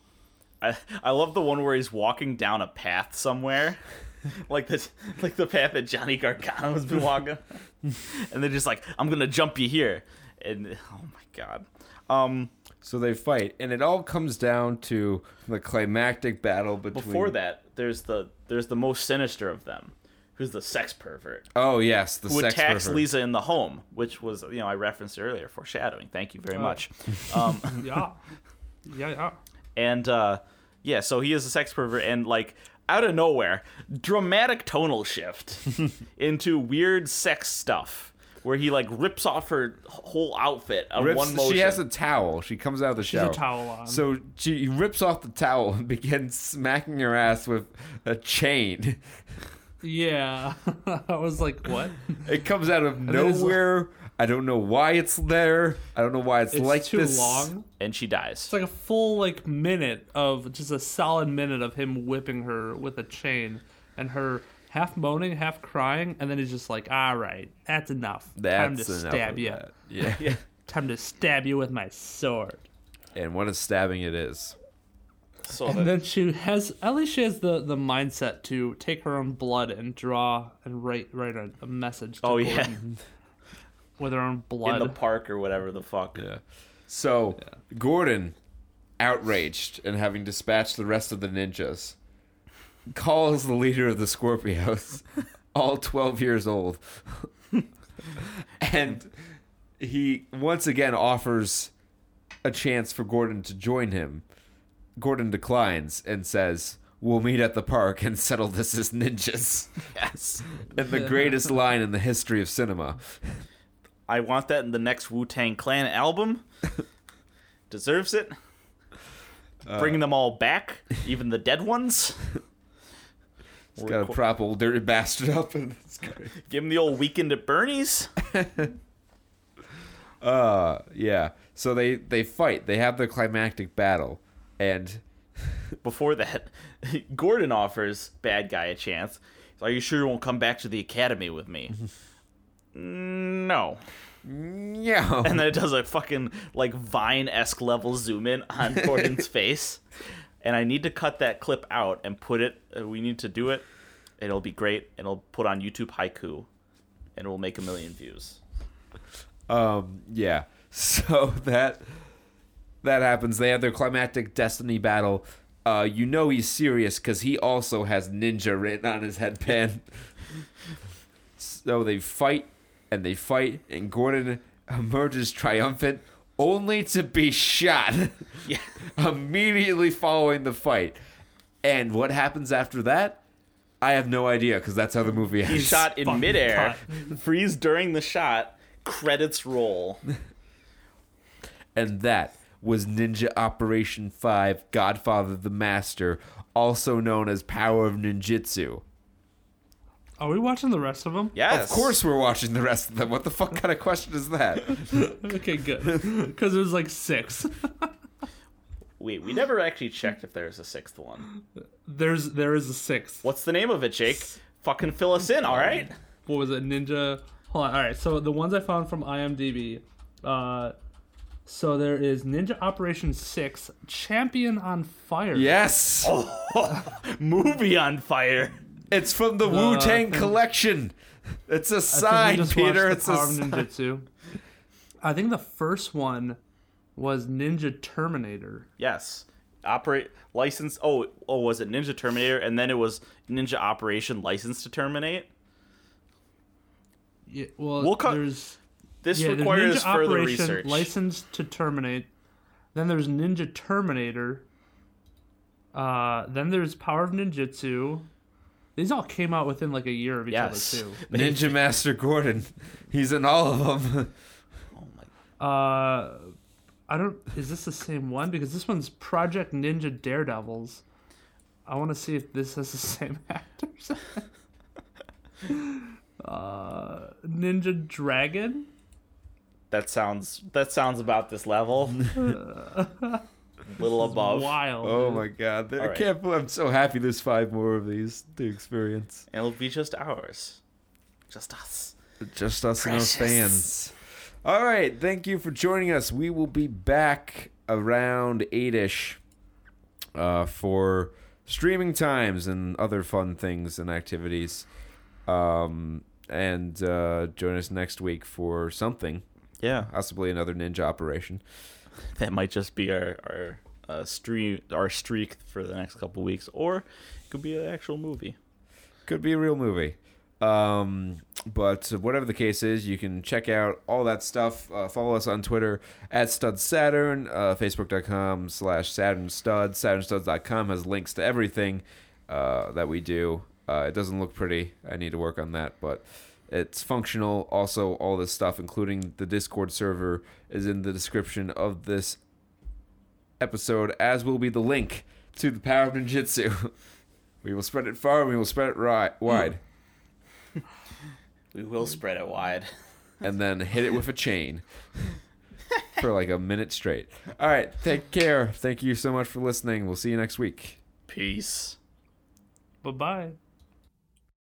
I I love the one where he's walking down a path somewhere. <laughs> like the like the path that Johnny Gargano has been walking, <laughs> and they're just like, "I'm gonna jump you here," and oh my god, um, So they fight, and it all comes down to the climactic battle between. before that, there's the there's the most sinister of them, who's the sex pervert Oh yes, the who sex attacks pervert. Lisa in the home, which was you know I referenced earlier, foreshadowing. Thank you very much. <laughs> Um, Yeah, yeah, yeah. and uh, yeah, so he is a sex pervert, and like out of nowhere, dramatic tonal shift <laughs> into weird sex stuff. Where he like rips off her whole outfit of Rips- one motion. She has a towel. She comes out of the shower. She has a towel on. So she rips off the towel and begins smacking her ass with a chain. <laughs> Yeah, <laughs> I was like, what? It comes out of <laughs> then it's nowhere. I don't know why it's there. I don't know why it's, It's like too this. long. and she dies. It's like a full like minute of just a solid minute of him whipping her with a chain and her half moaning, half crying, and then he's just like, "All right, that's enough. Time to enough stab you. that. Yeah. yeah. <laughs> Time to stab you with my sword." and what a stabbing it is. So And the, then she has at least she has the the mindset to take her own blood and draw and write write a, a message. To oh yeah, Gordon <laughs> with her own blood in the park or whatever the fuck. Yeah. So Gordon, outraged and having dispatched the rest of the ninjas, calls the leader of the Scorpios, <laughs> all twelve years old, and he once again offers a chance for Gordon to join him. Gordon declines and says, We'll meet at the park and settle this as ninjas. Yes, And the greatest line in the history of cinema. I want that in the next Wu Tang Clan album. Deserves it. Bring them all back, even the dead ones. He's got to prop old dirty bastard up. And. Give them the old weekend at Bernie's. <laughs> Uh, yeah. So they they fight. They have their climactic battle, and Before that, <laughs> Gordon offers bad guy a chance. Are you sure you won't come back to the academy with me? "Mm, <laughs> no. yeah, And then it does a fucking like Vine esque level zoom in on <laughs> Gordon's face. And I need to cut that clip out and put it. Uh, we need to do it. It'll be great. And it'll put on YouTube haiku, and it will make a million views. Um, yeah. So that that happens. They have their climactic destiny battle. Uh, you know he's serious because he also has ninja written on his headband. so they fight and they fight, and Gordon emerges triumphant, only to be shot Yeah. <laughs> immediately following the fight. And what happens after that? I have no idea because that's how the movie ends. He's shot in Fucking midair, cut. freeze during the shot, credits roll. <laughs> And that was Ninja Operation 5 Godfather the Master, also known as Power of Ninjutsu. Are we watching the rest of them? Yes. Of course, we're watching the rest of them. What the fuck kind of question is that? <laughs> Okay, good. Because it was like six. <laughs> Wait, we never actually checked if there's a sixth one. There's there is a sixth. What's the name of it, Jake? Fucking fill us in, all right? What was it? Ninja. Hold on. All right. So the ones I found from IMDb. Uh, so there is Ninja Operation Six, Champion on Fire. yes! <laughs> Movie on fire. It's from the uh, Wu Tang collection. It's a sign, just Peter. the It's a Power of sign. Ninjutsu. I think the first one was Ninja Terminator. Yes. Operate license. Oh, oh, was it Ninja Terminator? And then it was Ninja Operation License to Terminate. Yeah, well, We'll cut- there's This yeah, requires Ninja further Operation research. License to Terminate. Then there's Ninja Terminator. Uh, then there's Power of Ninjutsu. These all came out within like a year of each Yes. other too. <laughs> Ninja Master Gordon. He's in all of them. <laughs> Uh, I don't. Is this the same one? Because this one's Project Ninja Daredevils. I want to see if this has the same <laughs> actors. uh, Ninja Dragon. That sounds that sounds about this level. <laughs> Little above. Wild. Oh dude. my god. I All right. can't believe I'm so happy there's five more of these to experience. And it'll be just ours. Just us. Just us and our fans. All right, thank you for joining us. We will be back around eight ish uh, for streaming times and other fun things and activities. Um, and uh, join us next week for something, Yeah. possibly another ninja operation. <laughs> That might just be our our uh, stream our streak for the next couple weeks, or it could be an actual movie. Could be a real movie. Um, but whatever the case is, you can check out all that stuff. Uh, follow us on Twitter at Stud Saturn, uh, Facebook.com slash Saturn Stud. SaturnStuds.com has links to everything uh, that we do. Uh, it doesn't look pretty. I need to work on that, but it's functional. Also, all this stuff, including the Discord server, is in the description of this episode, as will be the link to the Power of Ninjutsu. <laughs> we will spread it far, we will spread it ri- wide. We will spread it wide. and then hit it with a chain <laughs> for like a minute straight. All right, take care. Thank you so much for listening. We'll see you next week. Peace. Bye bye.